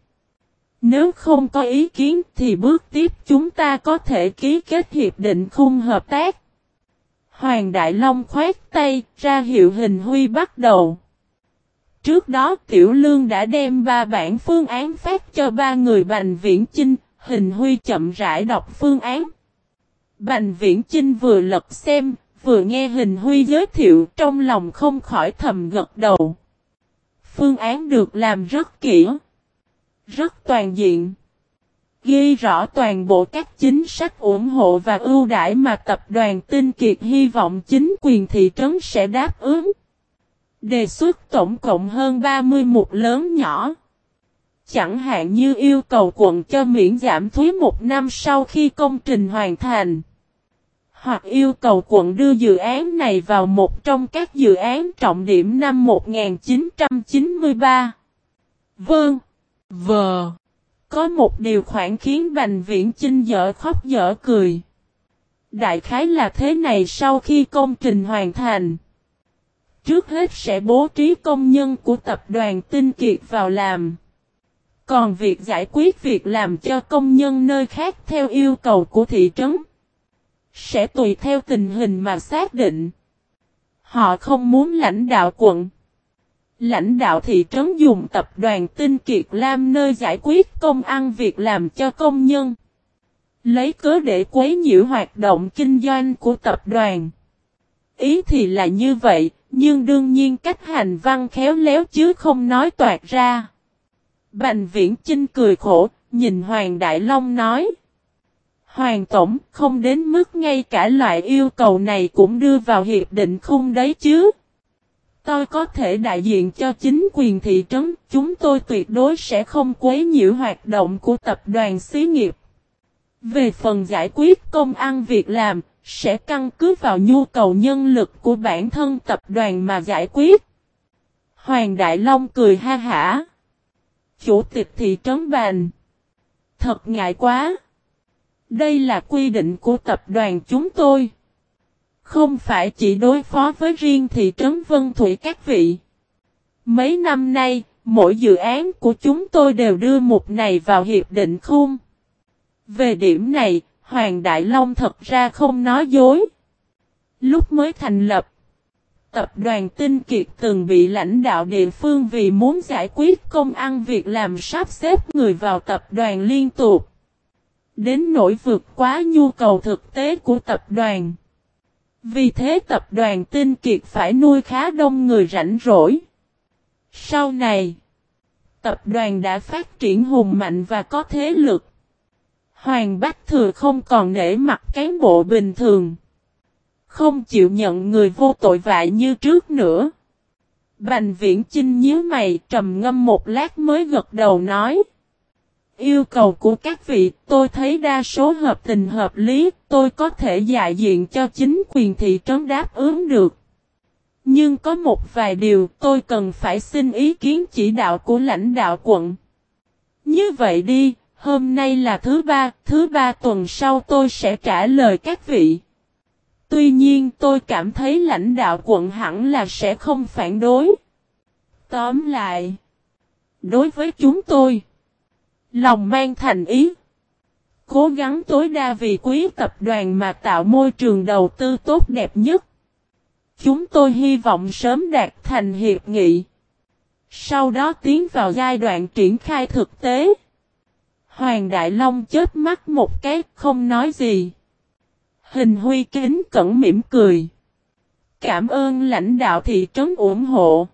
Nếu không có ý kiến thì bước tiếp chúng ta có thể ký kết hiệp định khung hợp tác. Hoàng Đại Long khoét tay ra hiệu hình huy bắt đầu. Trước đó Tiểu Lương đã đem ba bản phương án phát cho ba người Bành Viễn Chinh, hình huy chậm rãi đọc phương án. Bành Viễn Chinh vừa lật xem, vừa nghe hình huy giới thiệu trong lòng không khỏi thầm gật đầu. Phương án được làm rất kỹ, rất toàn diện. Ghi rõ toàn bộ các chính sách ủng hộ và ưu đãi mà tập đoàn Tinh Kiệt hy vọng chính quyền thị trấn sẽ đáp ứng. Đề xuất tổng cộng hơn 30 mục lớn nhỏ. Chẳng hạn như yêu cầu quận cho miễn giảm thuế một năm sau khi công trình hoàn thành hoặc yêu cầu quận đưa dự án này vào một trong các dự án trọng điểm năm 1993. Vâng. Vờ. Có một điều khoản khiến Bành Viễn Chinh dở khóc dở cười. Đại khái là thế này sau khi công trình hoàn thành. Trước hết sẽ bố trí công nhân của tập đoàn Tinh Kiệt vào làm. Còn việc giải quyết việc làm cho công nhân nơi khác theo yêu cầu của thị trấn sẽ tùy theo tình hình mà xác định. Họ không muốn lãnh đạo quận. Lãnh đạo thị trấn dùng tập đoàn tinh kiệt lam nơi giải quyết công ăn việc làm cho công nhân. Lấy cớ để quấy nhiễu hoạt động kinh doanh của tập đoàn. Ý thì là như vậy, nhưng đương nhiên cách hành văn khéo léo chứ không nói toạt ra. Bành viễn Chinh cười khổ, nhìn Hoàng Đại Long nói. Hoàng Tổng không đến mức ngay cả loại yêu cầu này cũng đưa vào hiệp định khung đấy chứ. Tôi có thể đại diện cho chính quyền thị trấn, chúng tôi tuyệt đối sẽ không quấy nhiễu hoạt động của tập đoàn xí nghiệp. Về phần giải quyết công ăn việc làm, sẽ căn cứ vào nhu cầu nhân lực của bản thân tập đoàn mà giải quyết. Hoàng Đại Long cười ha hả. Chủ tịch thị trấn bàn Thật ngại quá. Đây là quy định của tập đoàn chúng tôi. Không phải chỉ đối phó với riêng thị trấn Vân Thủy các vị. Mấy năm nay, mỗi dự án của chúng tôi đều đưa một này vào hiệp định khung. Về điểm này, Hoàng Đại Long thật ra không nói dối. Lúc mới thành lập, tập đoàn Tinh Kiệt từng bị lãnh đạo địa phương vì muốn giải quyết công ăn việc làm sắp xếp người vào tập đoàn liên tục. Đến nỗi vượt quá nhu cầu thực tế của tập đoàn. Vì thế tập đoàn tinh kiệt phải nuôi khá đông người rảnh rỗi. Sau này, tập đoàn đã phát triển hùng mạnh và có thế lực. Hoàng Bách Thừa không còn nể mặt cán bộ bình thường. Không chịu nhận người vô tội vạ như trước nữa. Bành viễn Trinh nhíu mày trầm ngâm một lát mới gật đầu nói. Yêu cầu của các vị tôi thấy đa số hợp tình hợp lý tôi có thể đại diện cho chính quyền thị trấn đáp ứng được. Nhưng có một vài điều tôi cần phải xin ý kiến chỉ đạo của lãnh đạo quận. Như vậy đi, hôm nay là thứ ba, thứ ba tuần sau tôi sẽ trả lời các vị. Tuy nhiên tôi cảm thấy lãnh đạo quận hẳn là sẽ không phản đối. Tóm lại, đối với chúng tôi, lòng mang thành ý, cố gắng tối đa vì quý tập đoàn mà tạo môi trường đầu tư tốt đẹp nhất. Chúng tôi hy vọng sớm đạt thành hiệp nghị. Sau đó tiến vào giai đoạn triển khai thực tế. Hoàng Đại Long chết mắt một cái không nói gì. Hình huy kính cẩn mỉm cười. Cảm ơn lãnh đạo thị trấn ủng hộ.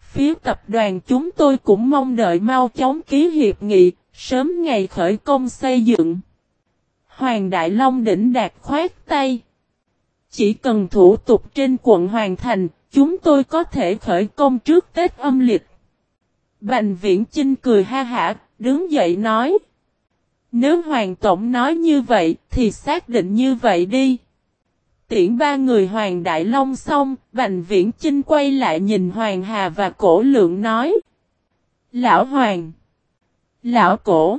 Phía tập đoàn chúng tôi cũng mong đợi mau chóng ký hiệp nghị, sớm ngày khởi công xây dựng. Hoàng Đại Long đỉnh đạt khoát tay. Chỉ cần thủ tục trên quận hoàn thành, chúng tôi có thể khởi công trước Tết âm lịch. Bành viễn Chinh cười ha hả, đứng dậy nói. Nếu Hoàng Tổng nói như vậy, thì xác định như vậy đi. Tiễn ba người Hoàng Đại Long xong, Bành Viễn Chinh quay lại nhìn Hoàng Hà và Cổ Lượng nói. Lão Hoàng! Lão Cổ!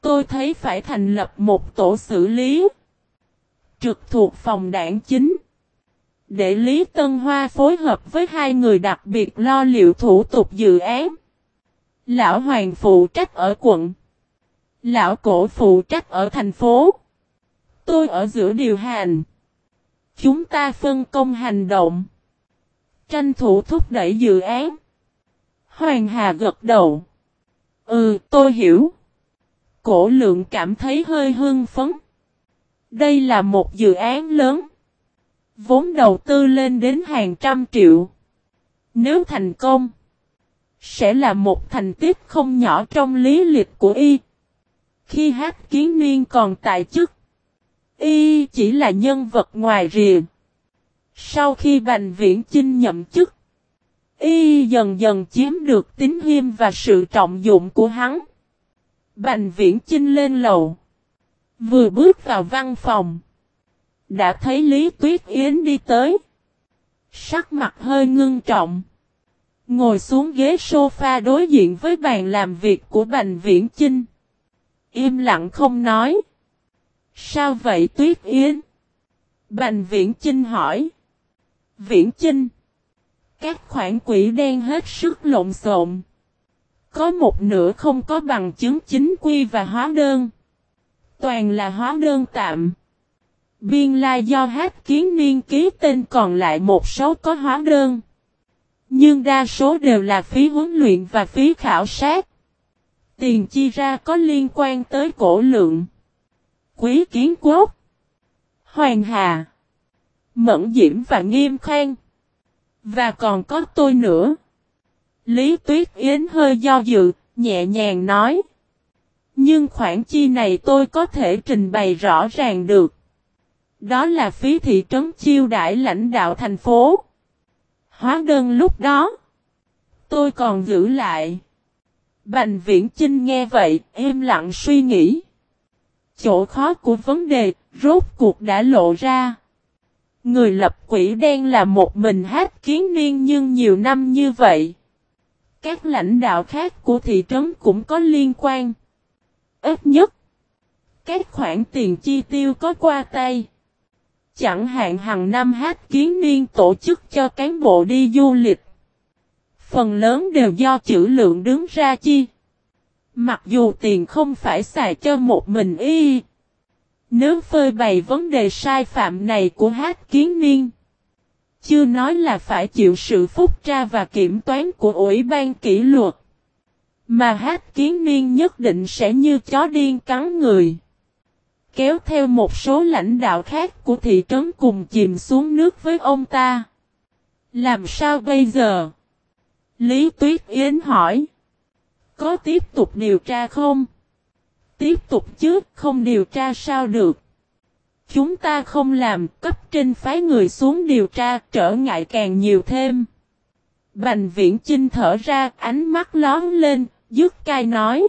Tôi thấy phải thành lập một tổ xử lý. Trực thuộc phòng đảng chính. Để Lý Tân Hoa phối hợp với hai người đặc biệt lo liệu thủ tục dự án. Lão Hoàng phụ trách ở quận. Lão cổ phụ trách ở thành phố. Tôi ở giữa điều hành. Chúng ta phân công hành động. Tranh thủ thúc đẩy dự án. Hoàng Hà gật đầu. Ừ, tôi hiểu. Cổ lượng cảm thấy hơi hưng phấn. Đây là một dự án lớn. Vốn đầu tư lên đến hàng trăm triệu. Nếu thành công, sẽ là một thành tích không nhỏ trong lý lịch của y. Khi hát kiến niên còn tại chức, y chỉ là nhân vật ngoài rìa. Sau khi Bành Viễn Chinh nhậm chức, y dần dần chiếm được tính hiêm và sự trọng dụng của hắn. Bành Viễn Chinh lên lầu. Vừa bước vào văn phòng. Đã thấy Lý Tuyết Yến đi tới. Sắc mặt hơi ngưng trọng. Ngồi xuống ghế sofa đối diện với bàn làm việc của Bành Viễn Chinh. Im lặng không nói. Sao vậy Tuyết Yến? Bành Viễn Chinh hỏi. Viễn Chinh. Các khoản quỹ đen hết sức lộn xộn. Có một nửa không có bằng chứng chính quy và hóa đơn. Toàn là hóa đơn tạm. Biên la do hát kiến niên ký tên còn lại một số có hóa đơn. Nhưng đa số đều là phí huấn luyện và phí khảo sát. Tiền chi ra có liên quan tới cổ lượng. Quý kiến quốc. Hoàng Hà. Mẫn Diễm và Nghiêm Khang. Và còn có tôi nữa. Lý Tuyết Yến hơi do dự, nhẹ nhàng nói. Nhưng khoản chi này tôi có thể trình bày rõ ràng được. Đó là phí thị trấn chiêu đãi lãnh đạo thành phố. Hóa đơn lúc đó. Tôi còn giữ lại. Bành viễn Trinh nghe vậy, im lặng suy nghĩ. Chỗ khó của vấn đề, rốt cuộc đã lộ ra. Người lập quỷ đen là một mình hát kiến niên nhưng nhiều năm như vậy. Các lãnh đạo khác của thị trấn cũng có liên quan. Ít nhất, các khoản tiền chi tiêu có qua tay. Chẳng hạn hàng năm hát kiến niên tổ chức cho cán bộ đi du lịch. Phần lớn đều do chữ lượng đứng ra chi. Mặc dù tiền không phải xài cho một mình y. Nếu phơi bày vấn đề sai phạm này của hát kiến niên. Chưa nói là phải chịu sự phúc tra và kiểm toán của Ủy ban kỷ luật. Mà hát kiến niên nhất định sẽ như chó điên cắn người. Kéo theo một số lãnh đạo khác của thị trấn cùng chìm xuống nước với ông ta. Làm sao bây giờ? Lý Tuyết Yến hỏi. Có tiếp tục điều tra không? Tiếp tục chứ, không điều tra sao được. Chúng ta không làm, cấp trên phái người xuống điều tra, trở ngại càng nhiều thêm. Bành viễn chinh thở ra, ánh mắt lón lên, dứt cai nói.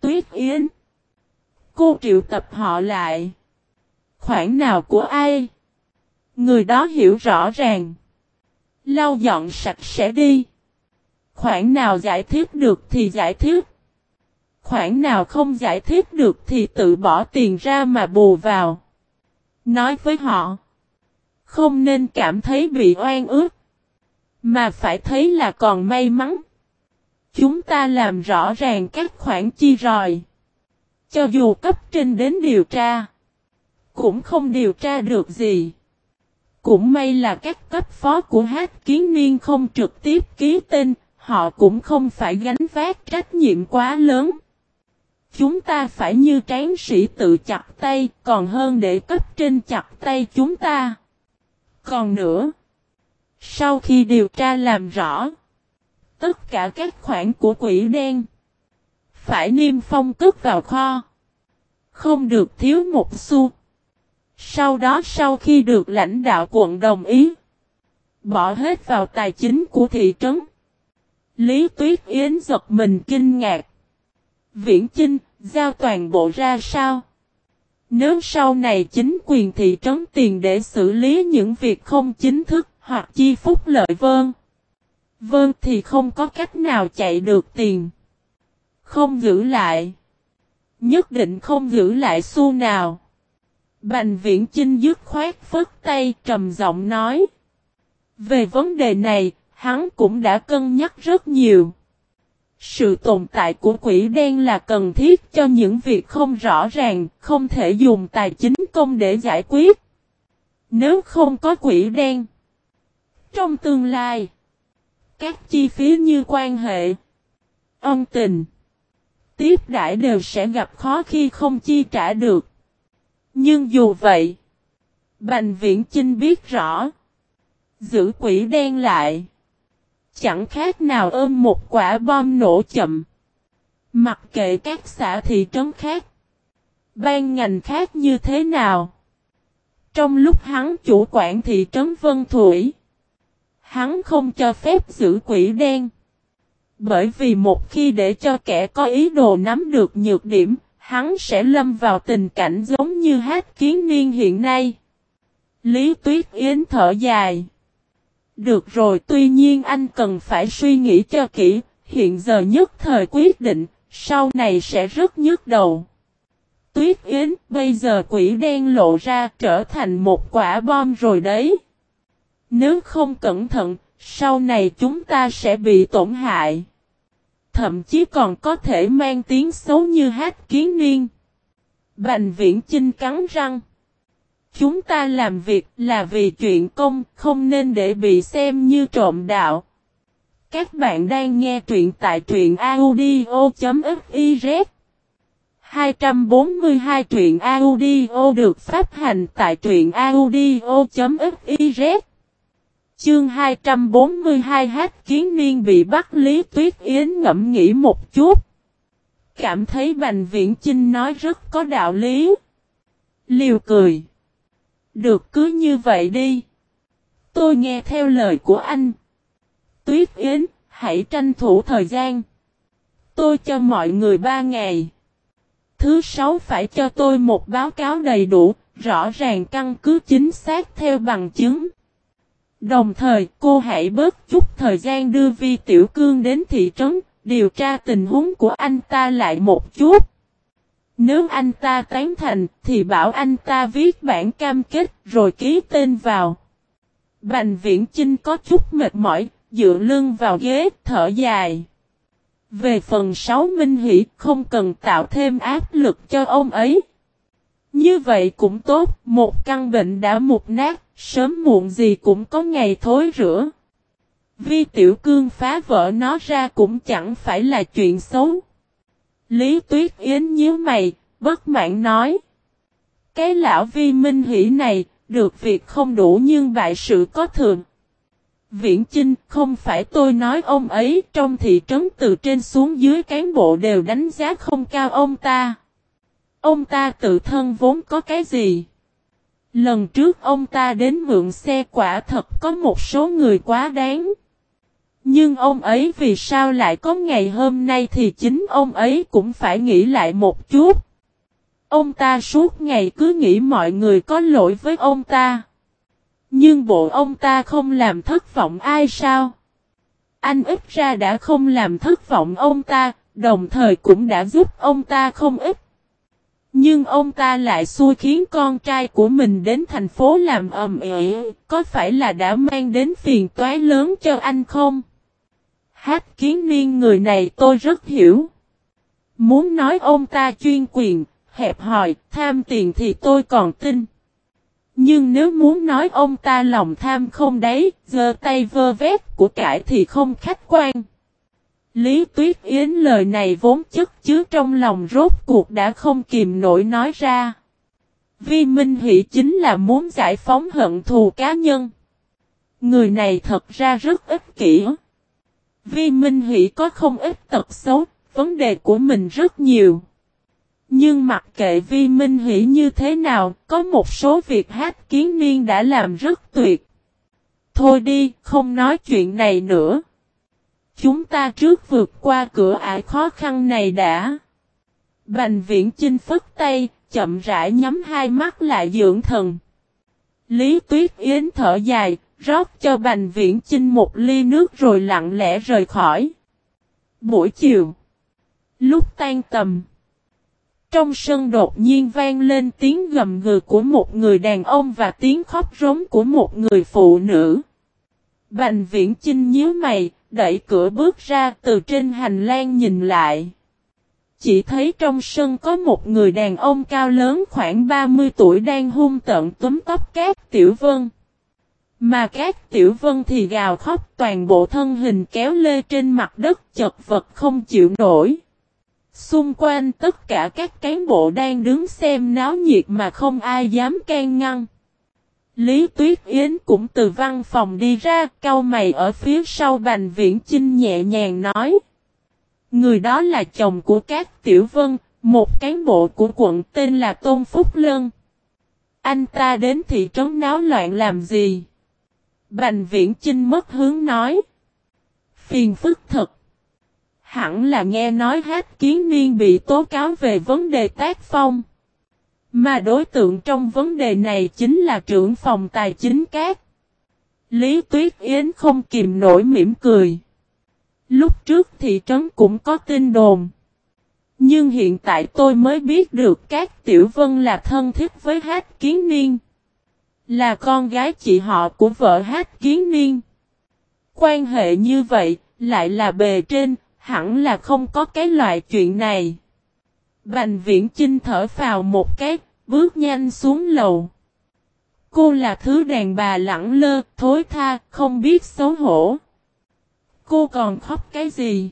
Tuyết Yến. Cô triệu tập họ lại. Khoản nào của ai? Người đó hiểu rõ ràng. Lau dọn sạch sẽ đi. Khoản nào giải thích được thì giải thích. Khoản nào không giải thích được thì tự bỏ tiền ra mà bù vào. Nói với họ. Không nên cảm thấy bị oan ức. Mà phải thấy là còn may mắn. Chúng ta làm rõ ràng các khoản chi rồi. Cho dù cấp trên đến điều tra. Cũng không điều tra được gì. Cũng may là các cấp phó của hát kiến niên không trực tiếp ký tên. Họ cũng không phải gánh vác trách nhiệm quá lớn. Chúng ta phải như tráng sĩ tự chặt tay, còn hơn để cấp trên chặt tay chúng ta. Còn nữa, sau khi điều tra làm rõ, tất cả các khoản của quỷ đen phải niêm phong cất vào kho. Không được thiếu một xu. Sau đó sau khi được lãnh đạo quận đồng ý, bỏ hết vào tài chính của thị trấn. Lý Tuyết Yến giật mình kinh ngạc. Viễn Chinh, giao toàn bộ ra sao? Nếu sau này chính quyền thị trấn tiền để xử lý những việc không chính thức hoặc chi phúc lợi vơn. Vơn thì không có cách nào chạy được tiền. Không giữ lại. Nhất định không giữ lại xu nào. Bành viễn chinh dứt khoát phất tay trầm giọng nói. Về vấn đề này, hắn cũng đã cân nhắc rất nhiều. Sự tồn tại của quỷ đen là cần thiết cho những việc không rõ ràng, không thể dùng tài chính công để giải quyết. Nếu không có quỷ đen, trong tương lai, các chi phí như quan hệ, ân tình, tiếp đãi đều sẽ gặp khó khi không chi trả được. Nhưng dù vậy, Bành Viễn Chinh biết rõ, giữ quỷ đen lại Chẳng khác nào ôm một quả bom nổ chậm. Mặc kệ các xã thị trấn khác. Ban ngành khác như thế nào. Trong lúc hắn chủ quản thị trấn Vân Thủy. Hắn không cho phép giữ quỷ đen. Bởi vì một khi để cho kẻ có ý đồ nắm được nhược điểm, hắn sẽ lâm vào tình cảnh giống như hát kiến niên hiện nay. Lý Tuyết Yến thở dài. Được rồi tuy nhiên anh cần phải suy nghĩ cho kỹ, hiện giờ nhất thời quyết định, sau này sẽ rất nhức đầu. Tuyết Yến, bây giờ quỷ đen lộ ra trở thành một quả bom rồi đấy. Nếu không cẩn thận, sau này chúng ta sẽ bị tổn hại. Thậm chí còn có thể mang tiếng xấu như hát kiến niên. Bành viễn chinh cắn răng. Chúng ta làm việc là vì chuyện công, không nên để bị xem như trộm đạo. Các bạn đang nghe truyện tại truyện audio.fiz 242 truyện audio được phát hành tại truyện audio.fiz Chương 242 hát kiến niên bị bắt Lý Tuyết Yến ngẫm nghĩ một chút. Cảm thấy Bành Viễn Chinh nói rất có đạo lý. Liều cười. Được cứ như vậy đi. Tôi nghe theo lời của anh. Tuyết Yến, hãy tranh thủ thời gian. Tôi cho mọi người ba ngày. Thứ sáu phải cho tôi một báo cáo đầy đủ, rõ ràng căn cứ chính xác theo bằng chứng. Đồng thời cô hãy bớt chút thời gian đưa Vi Tiểu Cương đến thị trấn, điều tra tình huống của anh ta lại một chút. Nếu anh ta tán thành thì bảo anh ta viết bản cam kết rồi ký tên vào. Bành viễn Chinh có chút mệt mỏi, dựa lưng vào ghế, thở dài. Về phần sáu Minh Hỷ không cần tạo thêm áp lực cho ông ấy. Như vậy cũng tốt, một căn bệnh đã mục nát, sớm muộn gì cũng có ngày thối rửa. Vi Tiểu Cương phá vỡ nó ra cũng chẳng phải là chuyện xấu. Lý Tuyết Yến nhíu mày, bất mãn nói. Cái lão Vi Minh Hỷ này, được việc không đủ nhưng bại sự có thường. Viễn Chinh, không phải tôi nói ông ấy, trong thị trấn từ trên xuống dưới cán bộ đều đánh giá không cao ông ta. Ông ta tự thân vốn có cái gì? Lần trước ông ta đến mượn xe quả thật có một số người quá đáng. Nhưng ông ấy vì sao lại có ngày hôm nay thì chính ông ấy cũng phải nghĩ lại một chút. Ông ta suốt ngày cứ nghĩ mọi người có lỗi với ông ta. Nhưng bộ ông ta không làm thất vọng ai sao? Anh ít ra đã không làm thất vọng ông ta, đồng thời cũng đã giúp ông ta không ít. Nhưng ông ta lại xui khiến con trai của mình đến thành phố làm ầm ĩ, có phải là đã mang đến phiền toái lớn cho anh không? Hát kiến niên người này tôi rất hiểu. Muốn nói ông ta chuyên quyền, hẹp hòi, tham tiền thì tôi còn tin. Nhưng nếu muốn nói ông ta lòng tham không đấy, giơ tay vơ vét của cải thì không khách quan. Lý Tuyết Yến lời này vốn chất chứa trong lòng rốt cuộc đã không kìm nổi nói ra. Vi Minh Hỷ chính là muốn giải phóng hận thù cá nhân. Người này thật ra rất ích kỷ. Vi Minh Hỷ có không ít tật xấu, vấn đề của mình rất nhiều. Nhưng mặc kệ Vi Minh Hỷ như thế nào, có một số việc hát kiến niên đã làm rất tuyệt. Thôi đi, không nói chuyện này nữa. Chúng ta trước vượt qua cửa ải khó khăn này đã. Bành viễn chinh phất tay, chậm rãi nhắm hai mắt lại dưỡng thần. Lý Tuyết Yến thở dài, rót cho Bành Viễn Chinh một ly nước rồi lặng lẽ rời khỏi. Buổi chiều, lúc tan tầm, trong sân đột nhiên vang lên tiếng gầm gừ của một người đàn ông và tiếng khóc rống của một người phụ nữ. Bành Viễn Chinh nhíu mày, đẩy cửa bước ra từ trên hành lang nhìn lại. Chỉ thấy trong sân có một người đàn ông cao lớn khoảng 30 tuổi đang hung tận túm tóc cát tiểu vân. Mà các tiểu vân thì gào khóc toàn bộ thân hình kéo lê trên mặt đất chật vật không chịu nổi. Xung quanh tất cả các cán bộ đang đứng xem náo nhiệt mà không ai dám can ngăn. Lý Tuyết Yến cũng từ văn phòng đi ra, cau mày ở phía sau Bành Viễn Chinh nhẹ nhàng nói. Người đó là chồng của các tiểu vân, một cán bộ của quận tên là Tôn Phúc Lân. Anh ta đến thị trấn náo loạn làm gì? Bành Viễn Chinh mất hướng nói. Phiền phức thật. Hẳn là nghe nói hát kiến niên bị tố cáo về vấn đề tác phong. Mà đối tượng trong vấn đề này chính là trưởng phòng tài chính cát. Lý Tuyết Yến không kìm nổi mỉm cười. Lúc trước thị trấn cũng có tin đồn. Nhưng hiện tại tôi mới biết được các tiểu vân là thân thiết với hát kiến niên. Là con gái chị họ của vợ hát kiến niên. Quan hệ như vậy, lại là bề trên, hẳn là không có cái loại chuyện này. Bành viễn chinh thở vào một cái, bước nhanh xuống lầu. Cô là thứ đàn bà lẳng lơ, thối tha, không biết xấu hổ. Cô còn khóc cái gì?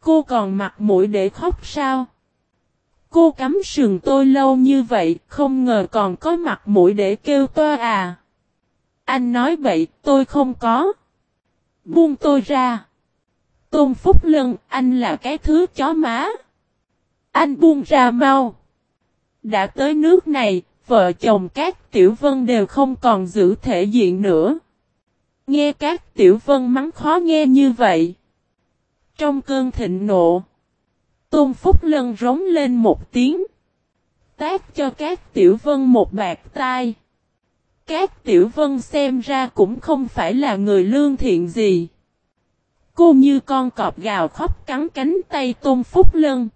Cô còn mặt mũi để khóc sao? Cô cắm sườn tôi lâu như vậy, không ngờ còn có mặt mũi để kêu toa à. Anh nói vậy, tôi không có. Buông tôi ra. Tôn Phúc Lân, anh là cái thứ chó má. Anh buông ra mau. Đã tới nước này, vợ chồng các tiểu vân đều không còn giữ thể diện nữa. Nghe các tiểu vân mắng khó nghe như vậy. Trong cơn thịnh nộ, Tôn Phúc Lân rống lên một tiếng. Tác cho các tiểu vân một bạc tai. Các tiểu vân xem ra cũng không phải là người lương thiện gì. Cô như con cọp gào khóc cắn cánh tay Tôn Phúc Lân.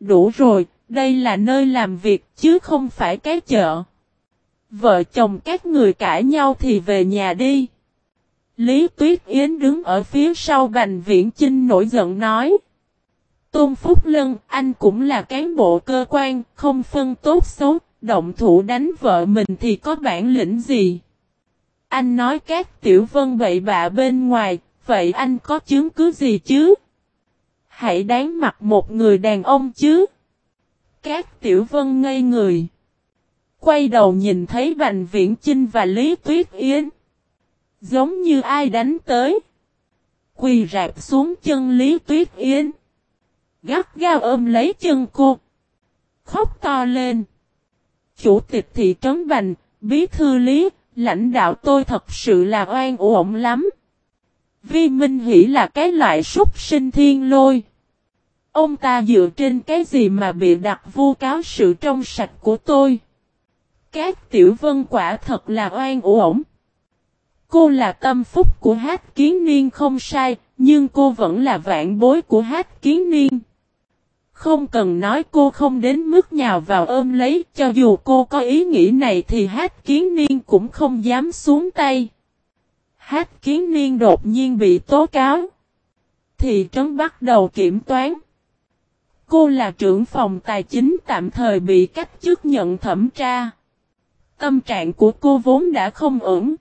Đủ rồi, đây là nơi làm việc chứ không phải cái chợ. Vợ chồng các người cãi nhau thì về nhà đi. Lý Tuyết Yến đứng ở phía sau Bành Viễn Chinh nổi giận nói. Tôn Phúc Lân, anh cũng là cán bộ cơ quan, không phân tốt xấu, động thủ đánh vợ mình thì có bản lĩnh gì? Anh nói các tiểu vân bậy bạ bên ngoài, vậy anh có chứng cứ gì chứ? Hãy đáng mặt một người đàn ông chứ? Các tiểu vân ngây người. Quay đầu nhìn thấy Bành Viễn Chinh và Lý Tuyết Yến. Giống như ai đánh tới. Quỳ rạp xuống chân Lý Tuyết Yến. Gắt gao ôm lấy chân cô. Khóc to lên. Chủ tịch thị trấn Bành, bí thư Lý, lãnh đạo tôi thật sự là oan uổng lắm. Vi Minh Hỷ là cái loại súc sinh thiên lôi. Ông ta dựa trên cái gì mà bị đặt vu cáo sự trong sạch của tôi? Các tiểu vân quả thật là oan uổng. Cô là tâm phúc của hát kiến niên không sai, nhưng cô vẫn là vạn bối của hát kiến niên. Không cần nói cô không đến mức nhào vào ôm lấy, cho dù cô có ý nghĩ này thì hát kiến niên cũng không dám xuống tay. Hát kiến niên đột nhiên bị tố cáo. Thị trấn bắt đầu kiểm toán. Cô là trưởng phòng tài chính tạm thời bị cách chức nhận thẩm tra. Tâm trạng của cô vốn đã không ổn.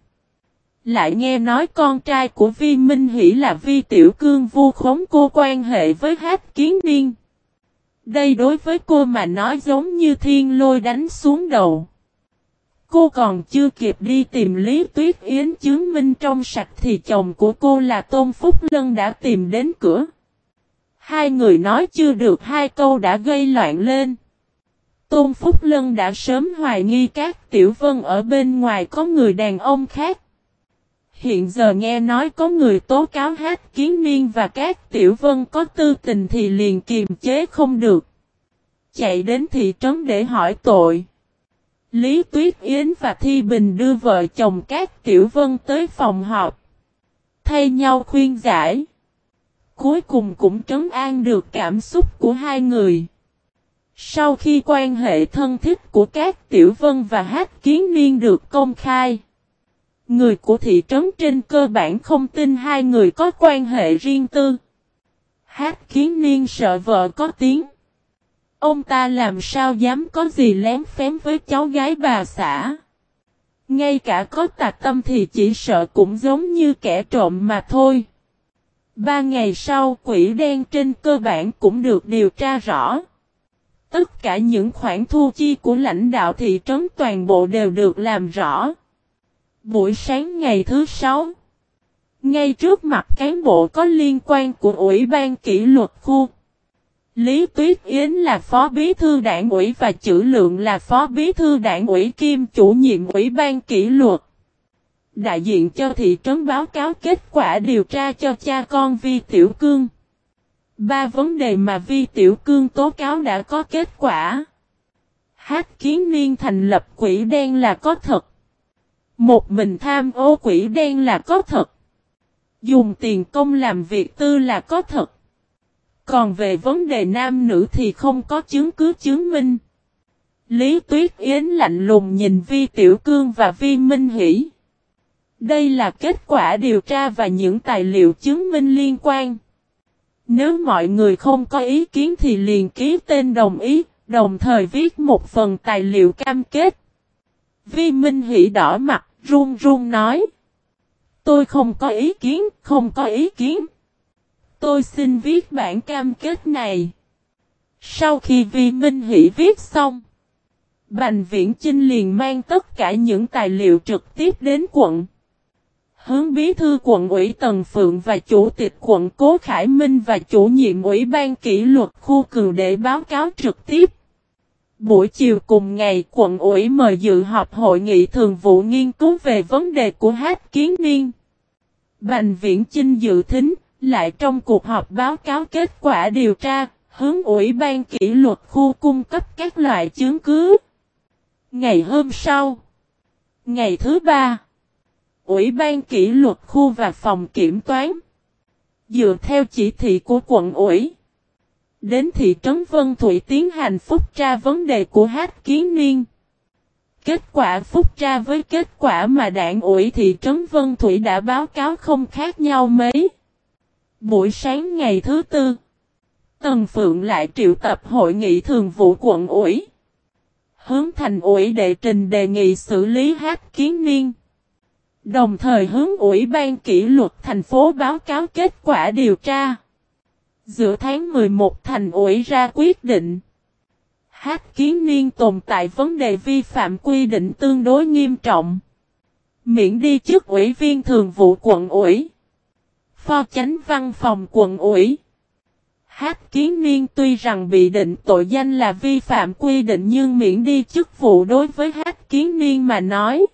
Lại nghe nói con trai của Vi Minh Hỷ là Vi Tiểu Cương vu khống cô quan hệ với Hát Kiến Niên. Đây đối với cô mà nói giống như thiên lôi đánh xuống đầu. Cô còn chưa kịp đi tìm Lý Tuyết Yến chứng minh trong sạch thì chồng của cô là Tôn Phúc Lân đã tìm đến cửa. Hai người nói chưa được hai câu đã gây loạn lên. Tôn Phúc Lân đã sớm hoài nghi các tiểu vân ở bên ngoài có người đàn ông khác. Hiện giờ nghe nói có người tố cáo hát kiến niên và các tiểu vân có tư tình thì liền kiềm chế không được. Chạy đến thị trấn để hỏi tội. Lý Tuyết Yến và Thi Bình đưa vợ chồng các tiểu vân tới phòng họp. Thay nhau khuyên giải. Cuối cùng cũng trấn an được cảm xúc của hai người. Sau khi quan hệ thân thiết của các tiểu vân và hát kiến niên được công khai. Người của thị trấn trên cơ bản không tin hai người có quan hệ riêng tư. Hát kiến niên sợ vợ có tiếng. Ông ta làm sao dám có gì lén phém với cháu gái bà xã. Ngay cả có tạc tâm thì chỉ sợ cũng giống như kẻ trộm mà thôi. Ba ngày sau, quỷ đen trên cơ bản cũng được điều tra rõ. Tất cả những khoản thu chi của lãnh đạo thị trấn toàn bộ đều được làm rõ. Buổi sáng ngày thứ sáu, ngay trước mặt cán bộ có liên quan của Ủy ban kỷ luật khu, Lý Tuyết Yến là phó bí thư đảng ủy và chữ lượng là phó bí thư đảng ủy kim chủ nhiệm Ủy ban kỷ luật. Đại diện cho thị trấn báo cáo kết quả điều tra cho cha con Vi Tiểu Cương. Ba vấn đề mà Vi Tiểu Cương tố cáo đã có kết quả. Hát kiến niên thành lập quỹ đen là có thật. Một mình tham ô quỷ đen là có thật. Dùng tiền công làm việc tư là có thật. Còn về vấn đề nam nữ thì không có chứng cứ chứng minh. Lý Tuyết Yến lạnh lùng nhìn Vi Tiểu Cương và Vi Minh Hỷ. Đây là kết quả điều tra và những tài liệu chứng minh liên quan. Nếu mọi người không có ý kiến thì liền ký tên đồng ý, đồng thời viết một phần tài liệu cam kết. Vi Minh Hỷ đỏ mặt, run run nói. Tôi không có ý kiến, không có ý kiến. Tôi xin viết bản cam kết này. Sau khi Vi Minh Hỷ viết xong, Bành Viễn Chinh liền mang tất cả những tài liệu trực tiếp đến quận. Hướng bí thư quận ủy Tần Phượng và chủ tịch quận Cố Khải Minh và chủ nhiệm ủy ban kỷ luật khu cừu để báo cáo trực tiếp. Buổi chiều cùng ngày quận ủy mời dự họp hội nghị thường vụ nghiên cứu về vấn đề của hát kiến niên. Bành viễn Chinh dự thính, lại trong cuộc họp báo cáo kết quả điều tra, hướng ủy ban kỷ luật khu cung cấp các loại chứng cứ. Ngày hôm sau, ngày thứ ba, Ủy ban kỷ luật khu và phòng kiểm toán. Dựa theo chỉ thị của quận ủy. Đến thị trấn Vân Thủy tiến hành phúc tra vấn đề của Hát Kiến Niên. Kết quả phúc tra với kết quả mà đảng ủy thị trấn Vân Thủy đã báo cáo không khác nhau mấy. Buổi sáng ngày thứ tư, Tần Phượng lại triệu tập hội nghị thường vụ quận ủy. Hướng thành ủy đệ trình đề nghị xử lý Hát Kiến Niên. Đồng thời hướng Ủy ban kỷ luật thành phố báo cáo kết quả điều tra. Giữa tháng 11 thành ủy ra quyết định. Hát kiến niên tồn tại vấn đề vi phạm quy định tương đối nghiêm trọng. Miễn đi chức ủy viên thường vụ quận ủy. Phó chánh văn phòng quận ủy. Hát kiến niên tuy rằng bị định tội danh là vi phạm quy định nhưng miễn đi chức vụ đối với hát kiến niên mà nói.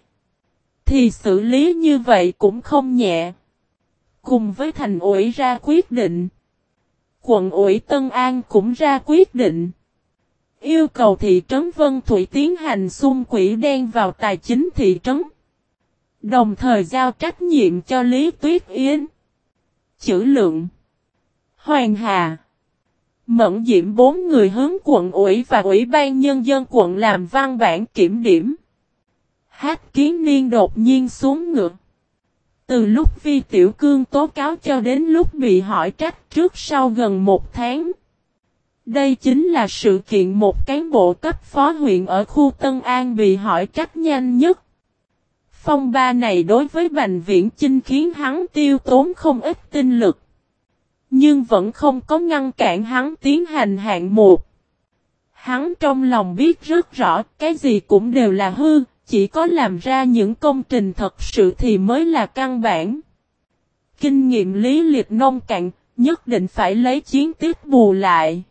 Thì xử lý như vậy cũng không nhẹ. Cùng với thành ủy ra quyết định. Quận ủy Tân An cũng ra quyết định. Yêu cầu thị trấn Vân Thủy tiến hành xung quỹ đen vào tài chính thị trấn. Đồng thời giao trách nhiệm cho Lý Tuyết Yến. Chữ lượng. Hoàng Hà. Mẫn Diễm bốn người hướng quận ủy và ủy ban nhân dân quận làm văn bản kiểm điểm. Hát kiến niên đột nhiên xuống ngược. Từ lúc Vi Tiểu Cương tố cáo cho đến lúc bị hỏi trách trước sau gần một tháng. Đây chính là sự kiện một cán bộ cấp phó huyện ở khu Tân An bị hỏi trách nhanh nhất. Phong ba này đối với Bành Viễn Chinh khiến hắn tiêu tốn không ít tinh lực. Nhưng vẫn không có ngăn cản hắn tiến hành hạng một. Hắn trong lòng biết rất rõ cái gì cũng đều là hư, chỉ có làm ra những công trình thật sự thì mới là căn bản. Kinh nghiệm lý liệt nông cạn, nhất định phải lấy chiến tiết bù lại.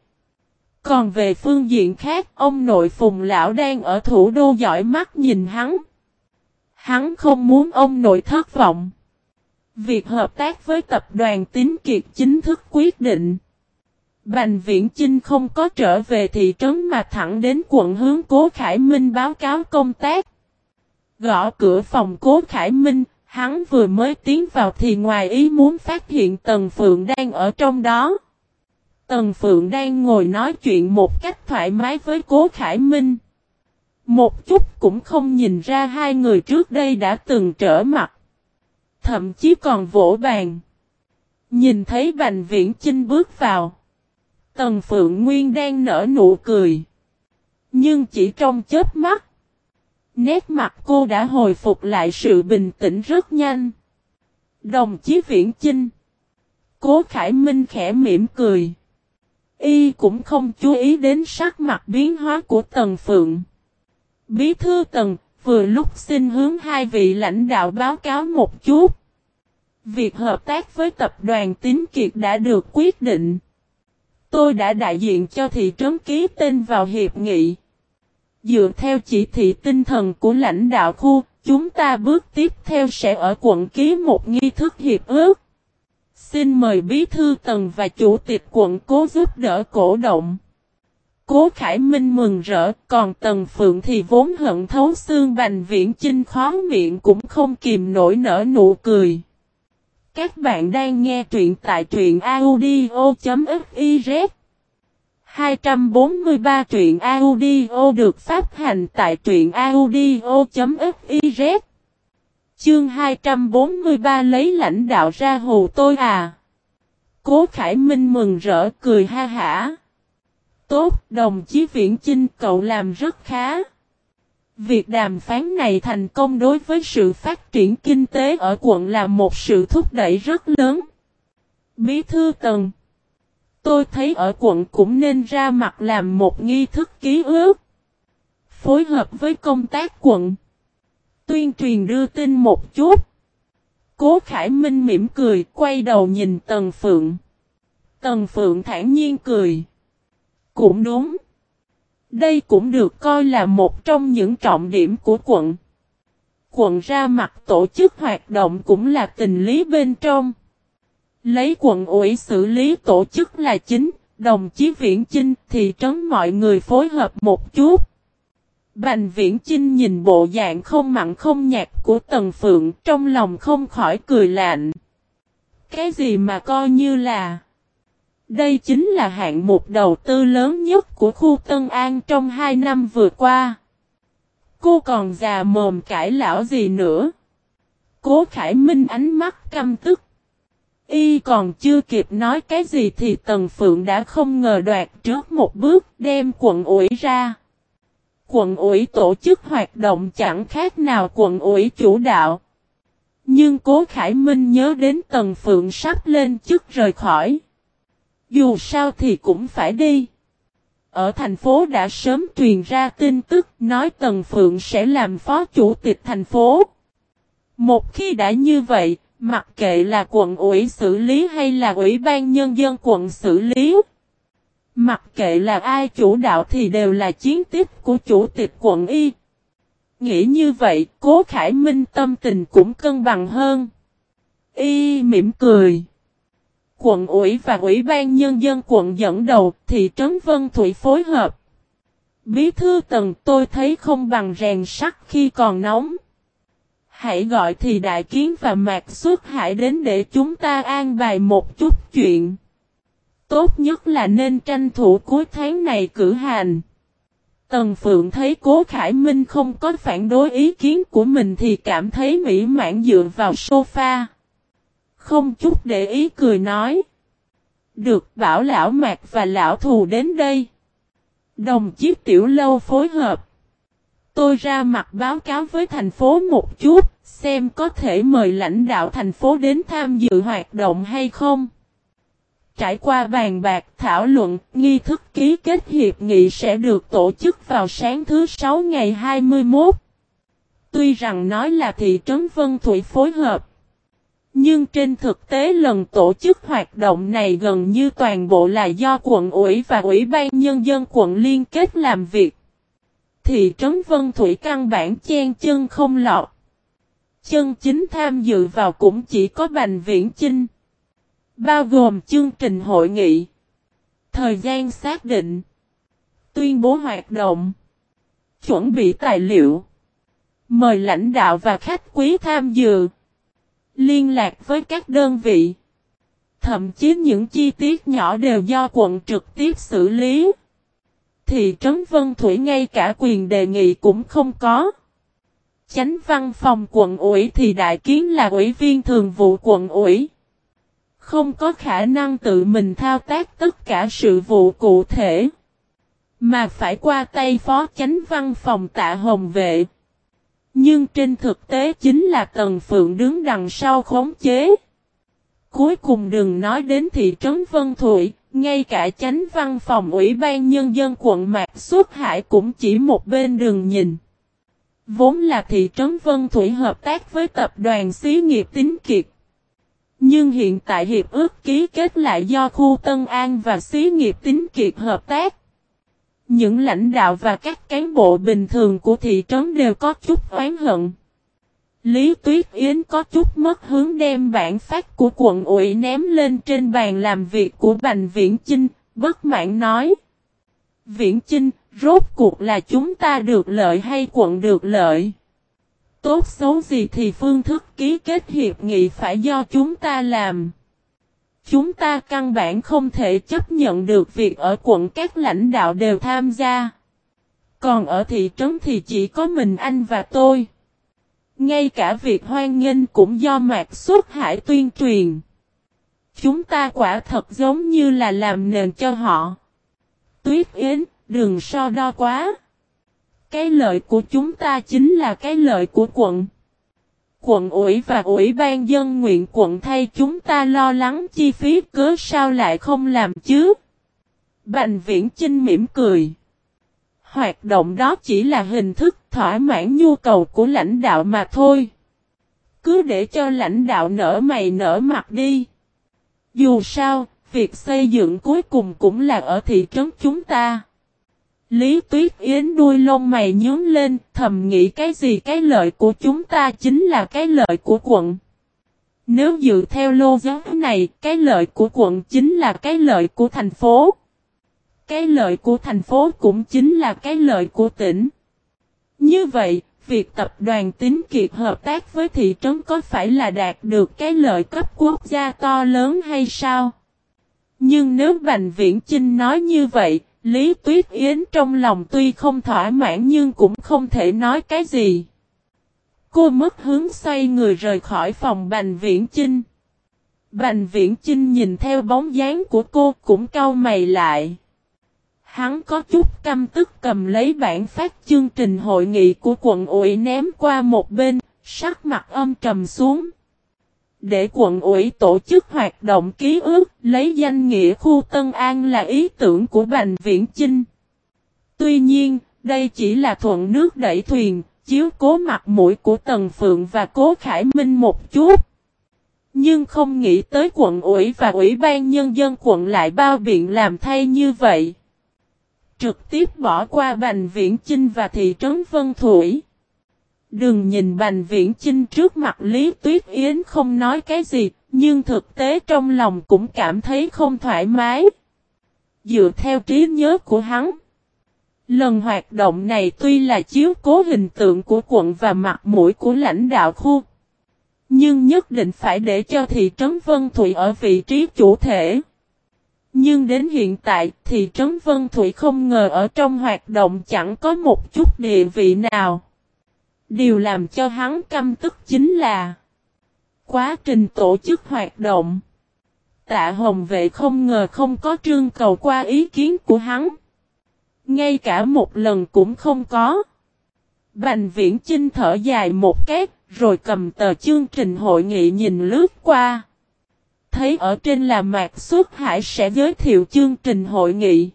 Còn về phương diện khác, ông nội Phùng Lão đang ở thủ đô giỏi mắt nhìn hắn. Hắn không muốn ông nội thất vọng. Việc hợp tác với tập đoàn Tín Kiệt chính thức quyết định. Bành Viễn Chinh không có trở về thị trấn mà thẳng đến quận hướng Cố Khải Minh báo cáo công tác. Gõ cửa phòng Cố Khải Minh, hắn vừa mới tiến vào thì ngoài ý muốn phát hiện Tần Phượng đang ở trong đó. Tần Phượng đang ngồi nói chuyện một cách thoải mái với Cố Khải Minh. Một chút cũng không nhìn ra hai người trước đây đã từng trở mặt. Thậm chí còn vỗ bàn. Nhìn thấy Bành Viễn Chinh bước vào. Tần Phượng Nguyên đang nở nụ cười. Nhưng chỉ trong chớp mắt. Nét mặt cô đã hồi phục lại sự bình tĩnh rất nhanh. Đồng chí Viễn Chinh. Cố Khải Minh khẽ mỉm cười. Y cũng không chú ý đến sắc mặt biến hóa của Tần Phượng. Bí thư Tần, vừa lúc xin hướng hai vị lãnh đạo báo cáo một chút. Việc hợp tác với tập đoàn Tín Kiệt đã được quyết định. Tôi đã đại diện cho thị trấn ký tên vào hiệp nghị. Dựa theo chỉ thị tinh thần của lãnh đạo khu, chúng ta bước tiếp theo sẽ ở quận ký một nghi thức hiệp ước. Xin mời bí thư tần và chủ tịch quận cố giúp đỡ cổ động. Cố Khải Minh mừng rỡ, còn Tần Phượng thì vốn hận thấu xương bành viễn chinh khó miệng cũng không kìm nổi nở nụ cười. Các bạn đang nghe truyện tại truyện audio.fif 243 truyện audio được phát hành tại truyện audio.fiz Chương 243 lấy lãnh đạo ra hù tôi à. Cố Khải Minh mừng rỡ cười ha hả. Tốt, đồng chí Viễn Chinh cậu làm rất khá. Việc đàm phán này thành công đối với sự phát triển kinh tế ở quận là một sự thúc đẩy rất lớn. Bí thư Tần Tôi thấy ở quận cũng nên ra mặt làm một nghi thức ký ước. Phối hợp với công tác quận. Tuyên truyền đưa tin một chút. Cố Khải Minh mỉm cười, quay đầu nhìn Tần Phượng. Tần Phượng thản nhiên cười. Cũng đúng. Đây cũng được coi là một trong những trọng điểm của quận. Quận ra mặt tổ chức hoạt động cũng là tình lý bên trong. Lấy quận ủy xử lý tổ chức là chính, đồng chí Viễn Chinh thì trấn mọi người phối hợp một chút. Bành Viễn Chinh nhìn bộ dạng không mặn không nhạt của Tần Phượng trong lòng không khỏi cười lạnh. Cái gì mà coi như là... Đây chính là hạng mục đầu tư lớn nhất của khu Tân An trong hai năm vừa qua. Cô còn già mồm cãi lão gì nữa? Cố Khải Minh ánh mắt căm tức. Y còn chưa kịp nói cái gì thì Tần Phượng đã không ngờ đoạt trước một bước đem quận ủy ra. Quận ủy tổ chức hoạt động chẳng khác nào quận ủy chủ đạo. Nhưng Cố Khải Minh nhớ đến Tần Phượng sắp lên chức rời khỏi. Dù sao thì cũng phải đi. Ở thành phố đã sớm truyền ra tin tức nói Tần Phượng sẽ làm phó chủ tịch thành phố. Một khi đã như vậy, mặc kệ là quận ủy xử lý hay là ủy ban nhân dân quận xử lý. Mặc kệ là ai chủ đạo thì đều là chiến tích của chủ tịch quận Y. Nghĩ như vậy, Cố Khải Minh tâm tình cũng cân bằng hơn. Y mỉm cười. Quận ủy và Ủy ban Nhân dân quận dẫn đầu, thị trấn Vân Thủy phối hợp. Bí thư tần tôi thấy không bằng rèn sắt khi còn nóng. Hãy gọi thì đại kiến và mạc xuất hải đến để chúng ta an bài một chút chuyện. Tốt nhất là nên tranh thủ cuối tháng này cử hành. Tần Phượng thấy Cố Khải Minh không có phản đối ý kiến của mình thì cảm thấy mỹ mãn dựa vào sofa. Không chút để ý cười nói. Được, bảo lão mạc và lão thù đến đây. Đồng chiếc tiểu lâu phối hợp. Tôi ra mặt báo cáo với thành phố một chút, xem có thể mời lãnh đạo thành phố đến tham dự hoạt động hay không. Trải qua bàn bạc thảo luận, nghi thức ký kết hiệp nghị sẽ được tổ chức vào sáng thứ sáu ngày 21. Tuy rằng nói là thị trấn Vân Thủy phối hợp, nhưng trên thực tế lần tổ chức hoạt động này gần như toàn bộ là do quận ủy và ủy ban nhân dân quận liên kết làm việc. Thị trấn Vân Thủy căn bản chen chân không lọt. Chân chính tham dự vào cũng chỉ có Bành Viễn Chinh. Bao gồm chương trình hội nghị. Thời gian xác định. Tuyên bố hoạt động. Chuẩn bị tài liệu. Mời lãnh đạo và khách quý tham dự. Liên lạc với các đơn vị. Thậm chí những chi tiết nhỏ đều do quận trực tiếp xử lý. Thị trấn Vân Thủy ngay cả quyền đề nghị cũng không có. Chánh văn phòng quận ủy thì đại kiến là ủy viên thường vụ quận ủy. Không có khả năng tự mình thao tác tất cả sự vụ cụ thể. Mà phải qua tay phó chánh văn phòng tạ hồng vệ. Nhưng trên thực tế chính là Tần Phượng đứng đằng sau khống chế. Cuối cùng đừng nói đến thị trấn Vân Thụy, ngay cả chánh văn phòng Ủy ban Nhân dân quận Mạc Xuất Hải cũng chỉ một bên đường nhìn. Vốn là thị trấn Vân Thủy hợp tác với tập đoàn xí nghiệp tính kiệt. Nhưng hiện tại hiệp ước ký kết lại do khu Tân An và xí nghiệp tính kiệt hợp tác. Những lãnh đạo và các cán bộ bình thường của thị trấn đều có chút oán hận. Lý Tuyết Yến có chút mất hướng đem bản phát của quận ủy ném lên trên bàn làm việc của Bành Viễn Chinh, bất mãn nói. Viễn Chinh, rốt cuộc là chúng ta được lợi hay quận được lợi? Tốt xấu gì thì phương thức ký kết hiệp nghị phải do chúng ta làm. Chúng ta căn bản không thể chấp nhận được việc ở quận các lãnh đạo đều tham gia. Còn ở thị trấn thì chỉ có mình anh và tôi. Ngay cả việc hoan nghênh cũng do Mạc Xuất Hải tuyên truyền. Chúng ta quả thật giống như là làm nền cho họ. Tuyết Yến, đừng so đo quá. Cái lợi của chúng ta chính là cái lợi của quận. Quận ủy và ủy ban dân nguyện quận thay chúng ta lo lắng chi phí cớ sao lại không làm chứ? Bành viễn Trinh mỉm cười. Hoạt động đó chỉ là hình thức thỏa mãn nhu cầu của lãnh đạo mà thôi. Cứ để cho lãnh đạo nở mày nở mặt đi. Dù sao, việc xây dựng cuối cùng cũng là ở thị trấn chúng ta. Lý Tuyết Yến đuôi lông mày nhướng lên, thầm nghĩ cái gì cái lợi của chúng ta chính là cái lợi của quận. Nếu dự theo lô giáo này, cái lợi của quận chính là cái lợi của thành phố. Cái lợi của thành phố cũng chính là cái lợi của tỉnh. Như vậy, việc tập đoàn tính kiệt hợp tác với thị trấn có phải là đạt được cái lợi cấp quốc gia to lớn hay sao? Nhưng nếu Bành Viễn Chinh nói như vậy, Lý Tuyết Yến trong lòng tuy không thỏa mãn nhưng cũng không thể nói cái gì. Cô mất hướng xoay người rời khỏi phòng Bành Viễn Chinh. Bành Viễn Chinh nhìn theo bóng dáng của cô cũng cau mày lại. Hắn có chút căm tức cầm lấy bản phát chương trình hội nghị của quận ủy ném qua một bên, Sắc mặt âm trầm xuống. Để quận ủy tổ chức hoạt động ký ức, lấy danh nghĩa khu Tân An là ý tưởng của Bành Viễn Chinh. Tuy nhiên, đây chỉ là thuận nước đẩy thuyền, chiếu cố mặt mũi của Tần Phượng và Cố Khải Minh một chút. Nhưng không nghĩ tới quận ủy và ủy ban nhân dân quận lại bao biện làm thay như vậy. Trực tiếp bỏ qua Bành Viễn Chinh và thị trấn Vân Thủy. Đừng nhìn Bành Viễn Chinh trước mặt Lý Tuyết Yến không nói cái gì, nhưng thực tế trong lòng cũng cảm thấy không thoải mái. Dựa theo trí nhớ của hắn. Lần hoạt động này tuy là chiếu cố hình tượng của quận và mặt mũi của lãnh đạo khu. Nhưng nhất định phải để cho thị trấn Vân Thủy ở vị trí chủ thể. Nhưng đến hiện tại thị trấn Vân Thủy không ngờ ở trong hoạt động chẳng có một chút địa vị nào. Điều làm cho hắn căm tức chính là Quá trình tổ chức hoạt động. Tạ Hồng Vệ không ngờ không có trương cầu qua ý kiến của hắn. Ngay cả một lần cũng không có. Bành viễn chinh thở dài một cái, Rồi cầm tờ chương trình hội nghị nhìn lướt qua. Thấy ở trên là Mạc Xuất Hải sẽ giới thiệu chương trình hội nghị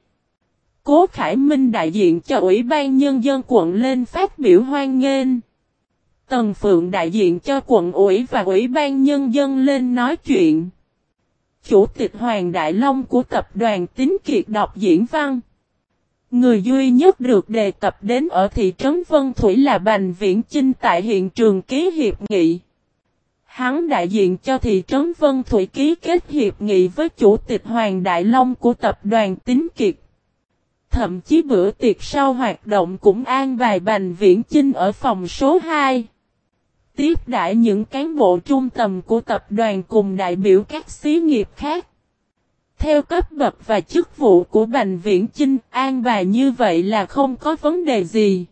Cố Khải Minh đại diện cho Ủy ban Nhân dân quận lên phát biểu hoan nghênh. Tần Phượng đại diện cho quận ủy và Ủy ban Nhân dân lên nói chuyện. Chủ tịch Hoàng Đại Long của tập đoàn Tín Kiệt đọc diễn văn. Người duy nhất được đề cập đến ở thị trấn Vân Thủy là Bành Viễn Chinh tại hiện trường ký hiệp nghị. Hắn đại diện cho thị trấn Vân Thủy ký kết hiệp nghị với Chủ tịch Hoàng Đại Long của tập đoàn Tín Kiệt. Thậm chí bữa tiệc sau hoạt động cũng an bài Bành Viễn Chinh ở phòng số 2 tiếp đại những cán bộ trung tầm của tập đoàn cùng đại biểu các xí nghiệp khác. Theo cấp bậc và chức vụ của Bành Viễn Chinh, an bài như vậy là không có vấn đề gì.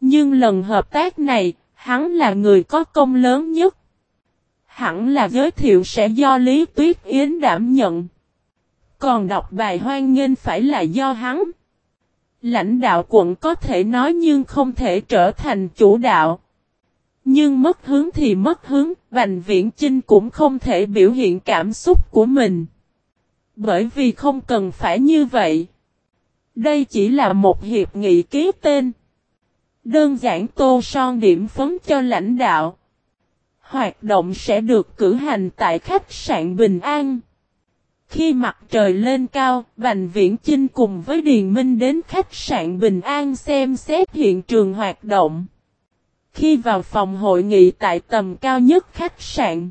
Nhưng lần hợp tác này, hắn là người có công lớn nhất. Hẳn là giới thiệu sẽ do Lý Tuyết Yến đảm nhận. Còn đọc bài hoan nghênh phải là do hắn. Lãnh đạo quận có thể nói nhưng không thể trở thành chủ đạo. Nhưng mất hướng thì mất hướng, Bành Viễn Chinh cũng không thể biểu hiện cảm xúc của mình. Bởi vì không cần phải như vậy. Đây chỉ là một hiệp nghị ký tên. Đơn giản tô son điểm phấn cho lãnh đạo. Hoạt động sẽ được cử hành tại khách sạn Bình An. Khi mặt trời lên cao, Bành Viễn Chinh cùng với Điền Minh đến khách sạn Bình An xem xét hiện trường hoạt động. Khi vào phòng hội nghị tại tầm cao nhất khách sạn,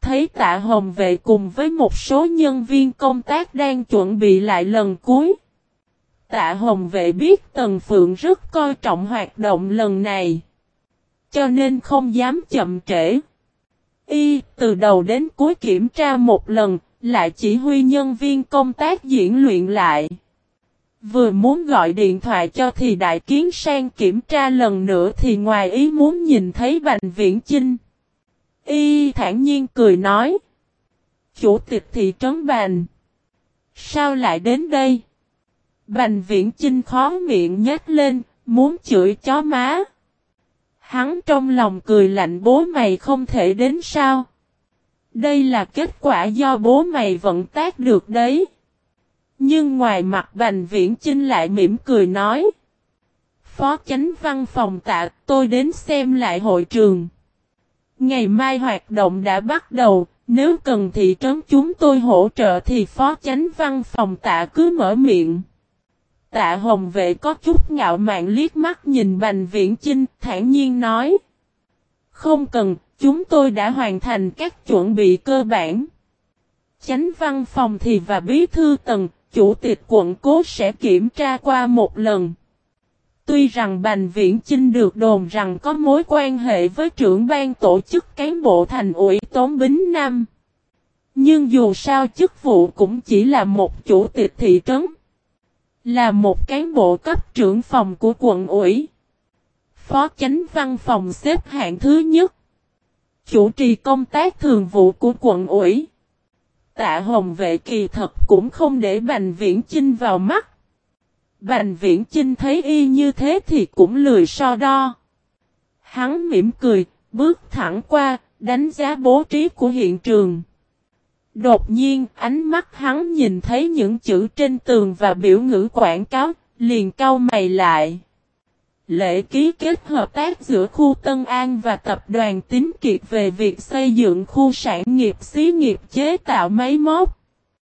thấy tạ hồng vệ cùng với một số nhân viên công tác đang chuẩn bị lại lần cuối. Tạ hồng vệ biết Tần Phượng rất coi trọng hoạt động lần này. Cho nên không dám chậm trễ. Y từ đầu đến cuối kiểm tra một lần, lại chỉ huy nhân viên công tác diễn luyện lại. Vừa muốn gọi điện thoại cho thì đại kiến sang kiểm tra lần nữa thì ngoài ý muốn nhìn thấy Bành Viễn Chinh. Y thản nhiên cười nói. Chủ tịch thị trấn Bành. Sao lại đến đây? Bành Viễn Chinh khó miệng nhét lên, muốn chửi chó má. Hắn trong lòng cười lạnh bố mày không thể đến sao? Đây là kết quả do bố mày vận tác được đấy. Nhưng ngoài mặt Bành Viễn Chinh lại mỉm cười nói. Phó chánh văn phòng tạ tôi đến xem lại hội trường. Ngày mai hoạt động đã bắt đầu, nếu cần thị trấn chúng tôi hỗ trợ thì phó chánh văn phòng tạ cứ mở miệng. Tạ Hồng Vệ có chút ngạo mạn liếc mắt nhìn Bành Viễn Chinh, thản nhiên nói. Không cần, chúng tôi đã hoàn thành các chuẩn bị cơ bản. Chánh văn phòng thì và bí thư tầng, chủ tịch quận cố sẽ kiểm tra qua một lần. Tuy rằng Bành Viễn Chinh được đồn rằng có mối quan hệ với trưởng ban tổ chức cán bộ thành ủy Tống Bính Nam. Nhưng dù sao chức vụ cũng chỉ là một chủ tịch thị trấn. Là một cán bộ cấp trưởng phòng của quận ủy. Phó chánh văn phòng xếp hạng thứ nhất. Chủ trì công tác thường vụ của quận ủy. Tạ Hồng Vệ kỳ thật cũng không để Bành Viễn Chinh vào mắt. Bành Viễn Chinh thấy y như thế thì cũng lười so đo. Hắn mỉm cười, bước thẳng qua, đánh giá bố trí của hiện trường. Đột nhiên, ánh mắt hắn nhìn thấy những chữ trên tường và biểu ngữ quảng cáo, liền cau mày lại. Lễ ký kết hợp tác giữa khu Tân An và tập đoàn Tín Kiệt về việc xây dựng khu sản nghiệp xí nghiệp chế tạo máy móc.